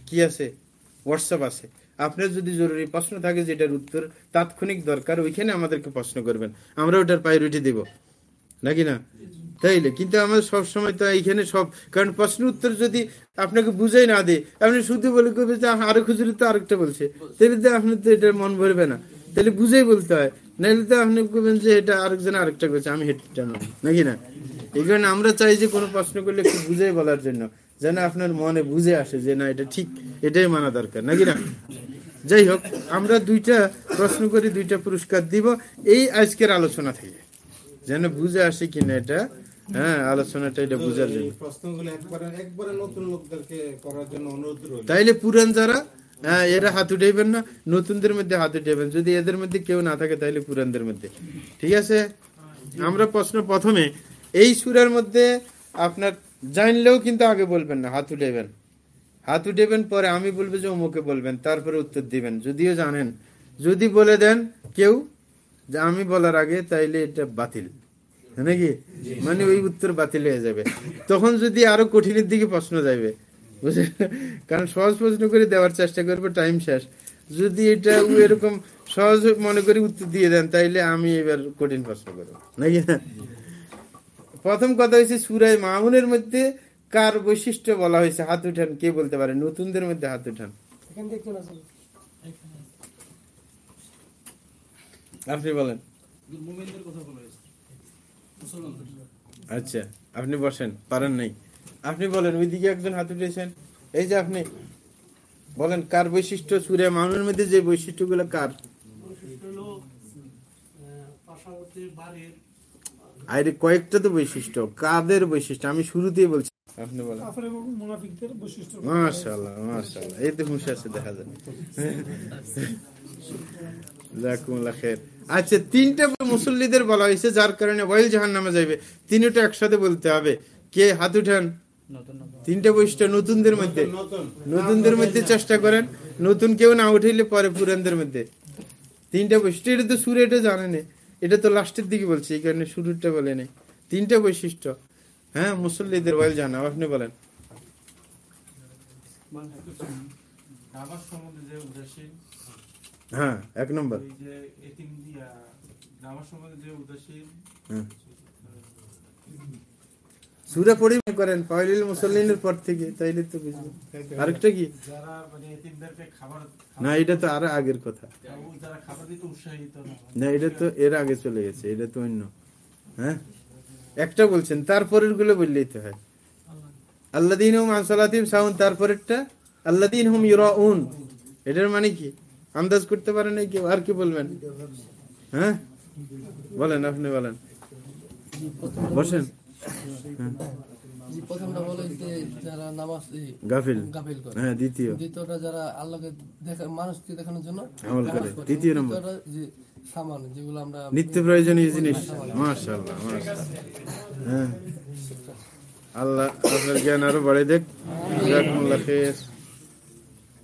কি আছে? হোয়াটসঅ্যাপ আছে। আপনার যদি জরুরি প্রশ্ন থাকে যেটার উত্তর তাৎক্ষণিক দরকার ওইখানে আমাদেরকে প্রশ্ন করবেন। আমরা ওটার প্রায়োরিটি দেব। নাকি না? তাইলে? কিন্তু আমাদের সব সময় তো এইখানে সব কারণ প্রশ্ন উত্তর যদি আপনাকে বুঝাই না দেয়, আপনি শুধু বলে করবে যে আরও খুচরি তো আরেকটা বলছে। তাহলে তো আপনি তো এটা মন ভরবে না। তাহলে বুঝেই বলতে হয়। নাহলে তো আপনি করবেন যে এটা আরেকজন আরেকটা করছে, আমি হেঁটে জানো নাকি না? এই কারণে আমরা চাই যে কোনো প্রশ্ন করলে একটু বুঝেই বলার জন্য, যেন আপনার মনে বুঝে আসে যে না, এটা ঠিক, এটাই মানা দরকার। নাকি না? যাই হোক, আমরা দুইটা প্রশ্ন করে, দুইটা পুরস্কার দিব। এই আজকের আলোচনা থেকে। যেন বুঝে আসে কিনা এটা। হ্যাঁ আলোচনাটা এটা বুঝার জন্য। প্রশ্নগুলো একবারে একবারে নতুন লোকদেরকে করার জন্য অনুরোধ রইল। তাইলে পুরান যারা হ্যাঁ এরা হাত উঠাইবেন না নতুনদের মধ্যে হাত উঠাইবেন। যদি এদের মধ্যে কেউ না থাকে তাইলে পুরানদের মধ্যে। ঠিক আছে? আমরা প্রশ্ন প্রথমে এই সুরের মধ্যে আপনার জানলেও কিন্তু আগে বলবেন না হাত উঠাইবেন। হাত উঠাইবেন পরে আমি বলব যে অমুকে বলবেন তারপরে উত্তর দিবেন। যদিও জানেন যদি বলে দেন কেউ যে আমি বলার আগে তাইলে এটা বাতিল। নাকি? মানে ওই উত্তর বাতিল হয়ে যাবে। তখন যদি আরও কঠিনের দিকে প্রশ্ন যাবে বুঝলেন কারণ সহজ প্রশ্ন করে দেওয়ার চেষ্টা করব টাইম শেষ। যদি এটা এরকম সহজ মনে করে উত্তর দিয়ে দেন তাইলে আমি এবার কঠিন প্রশ্ন করব। নাকি? প্রথম কথা হয়েছে সুরাই মামুনের মধ্যে কার বৈশিষ্ট্য বলা হয়েছে হাত উঠান কে বলতে পারে? নতুনদের মধ্যে হাত উঠান। আপনি বলেন। আচ্ছা আপনি বসেন পারেন নাই। আপনি বলেন ওইদিকে একজন হাত উঠেছেন। এই যে আপনি বলেন কার বৈশিষ্ট্য সুরে মানুষের মধ্যে যে বৈশিষ্ট্যগুলো কার? আরে কয়েকটা তো বৈশিষ্ট্য কাদের বৈশিষ্ট্য? আমি শুরুতেই বলছি। আপনি বলেন। মাশাআল্লাহ মাশাআল্লাহ এই তো হুঁশ আছে দেখা যায় আচ্ছা তিনটা মুসল্লিদের বলা হয়েছে যার কারণে ওয়াইল জাহান নামে যাবে তিনটা একসাথে বলতে হবে। কে? হাত উঠান। তিনটা বৈশিষ্ট্য নতুনদের মধ্যে। নতুনদের মধ্যে চেষ্টা করেন। নতুন কেউ না উঠাইলে পরে পুরানদের মধ্যে। তিনটা বৈশিষ্ট্য এটা তো সুরে এটা জানে না। এটা তো লাস্টের দিকে বলছে এই কারণে শুরুটা বলে নেই। তিনটা বৈশিষ্ট্য। হ্যাঁ মুসল্লিদের ওয়াইল জানা আপনি বলেন। সম্বন্ধে যে উদাসীন হ্যাঁ এক নম্বর। হ্যাঁ। সুরা পড়ি করেন পাইলিল মুসল্লিনের পর থেকে তাইলে তো বুঝবেন। আরেকটা কি? যারা মানে না এটা তো আরও আগের কথা। খাবার- যারা খাবার দিতে উৎসাহিত না না এটা তো এর আগে চলে গেছে এটা তো অন্য। হ্যাঁ? একটা বলছেন তারপরেরগুলো বললেই তো হয়। আল্লাদিন হুম আনসালাতিম সাউন তারপরেরটা? আল্লাদিন হুম ইউরাউন এটার মানে কি? আন্দাজ করতে পারেন কেউ আর কি বলবেন? হ্যাঁ? বলেন আপনি বলেন। বসেন। হ্যাঁ, প্রথমটা বলে যে যারা নামাজ গাফিল। গাফিল করে। হ্যাঁ দ্বিতীয়। দ্বিতীয়টা যারা আল্লাহকে দেখা মানুষকে দেখানোর জন্য আমল করে। তৃতীয় নম্বর। যে সামান যেগুলো আমরা নিত্য প্রয়োজনীয় জিনিস। মাশাআল্লাহ মাশাআল্লাহ। হ্যাঁ। আল্লাহ আপনার জ্ঞান আরও বাড়ে দেখ। খাইর।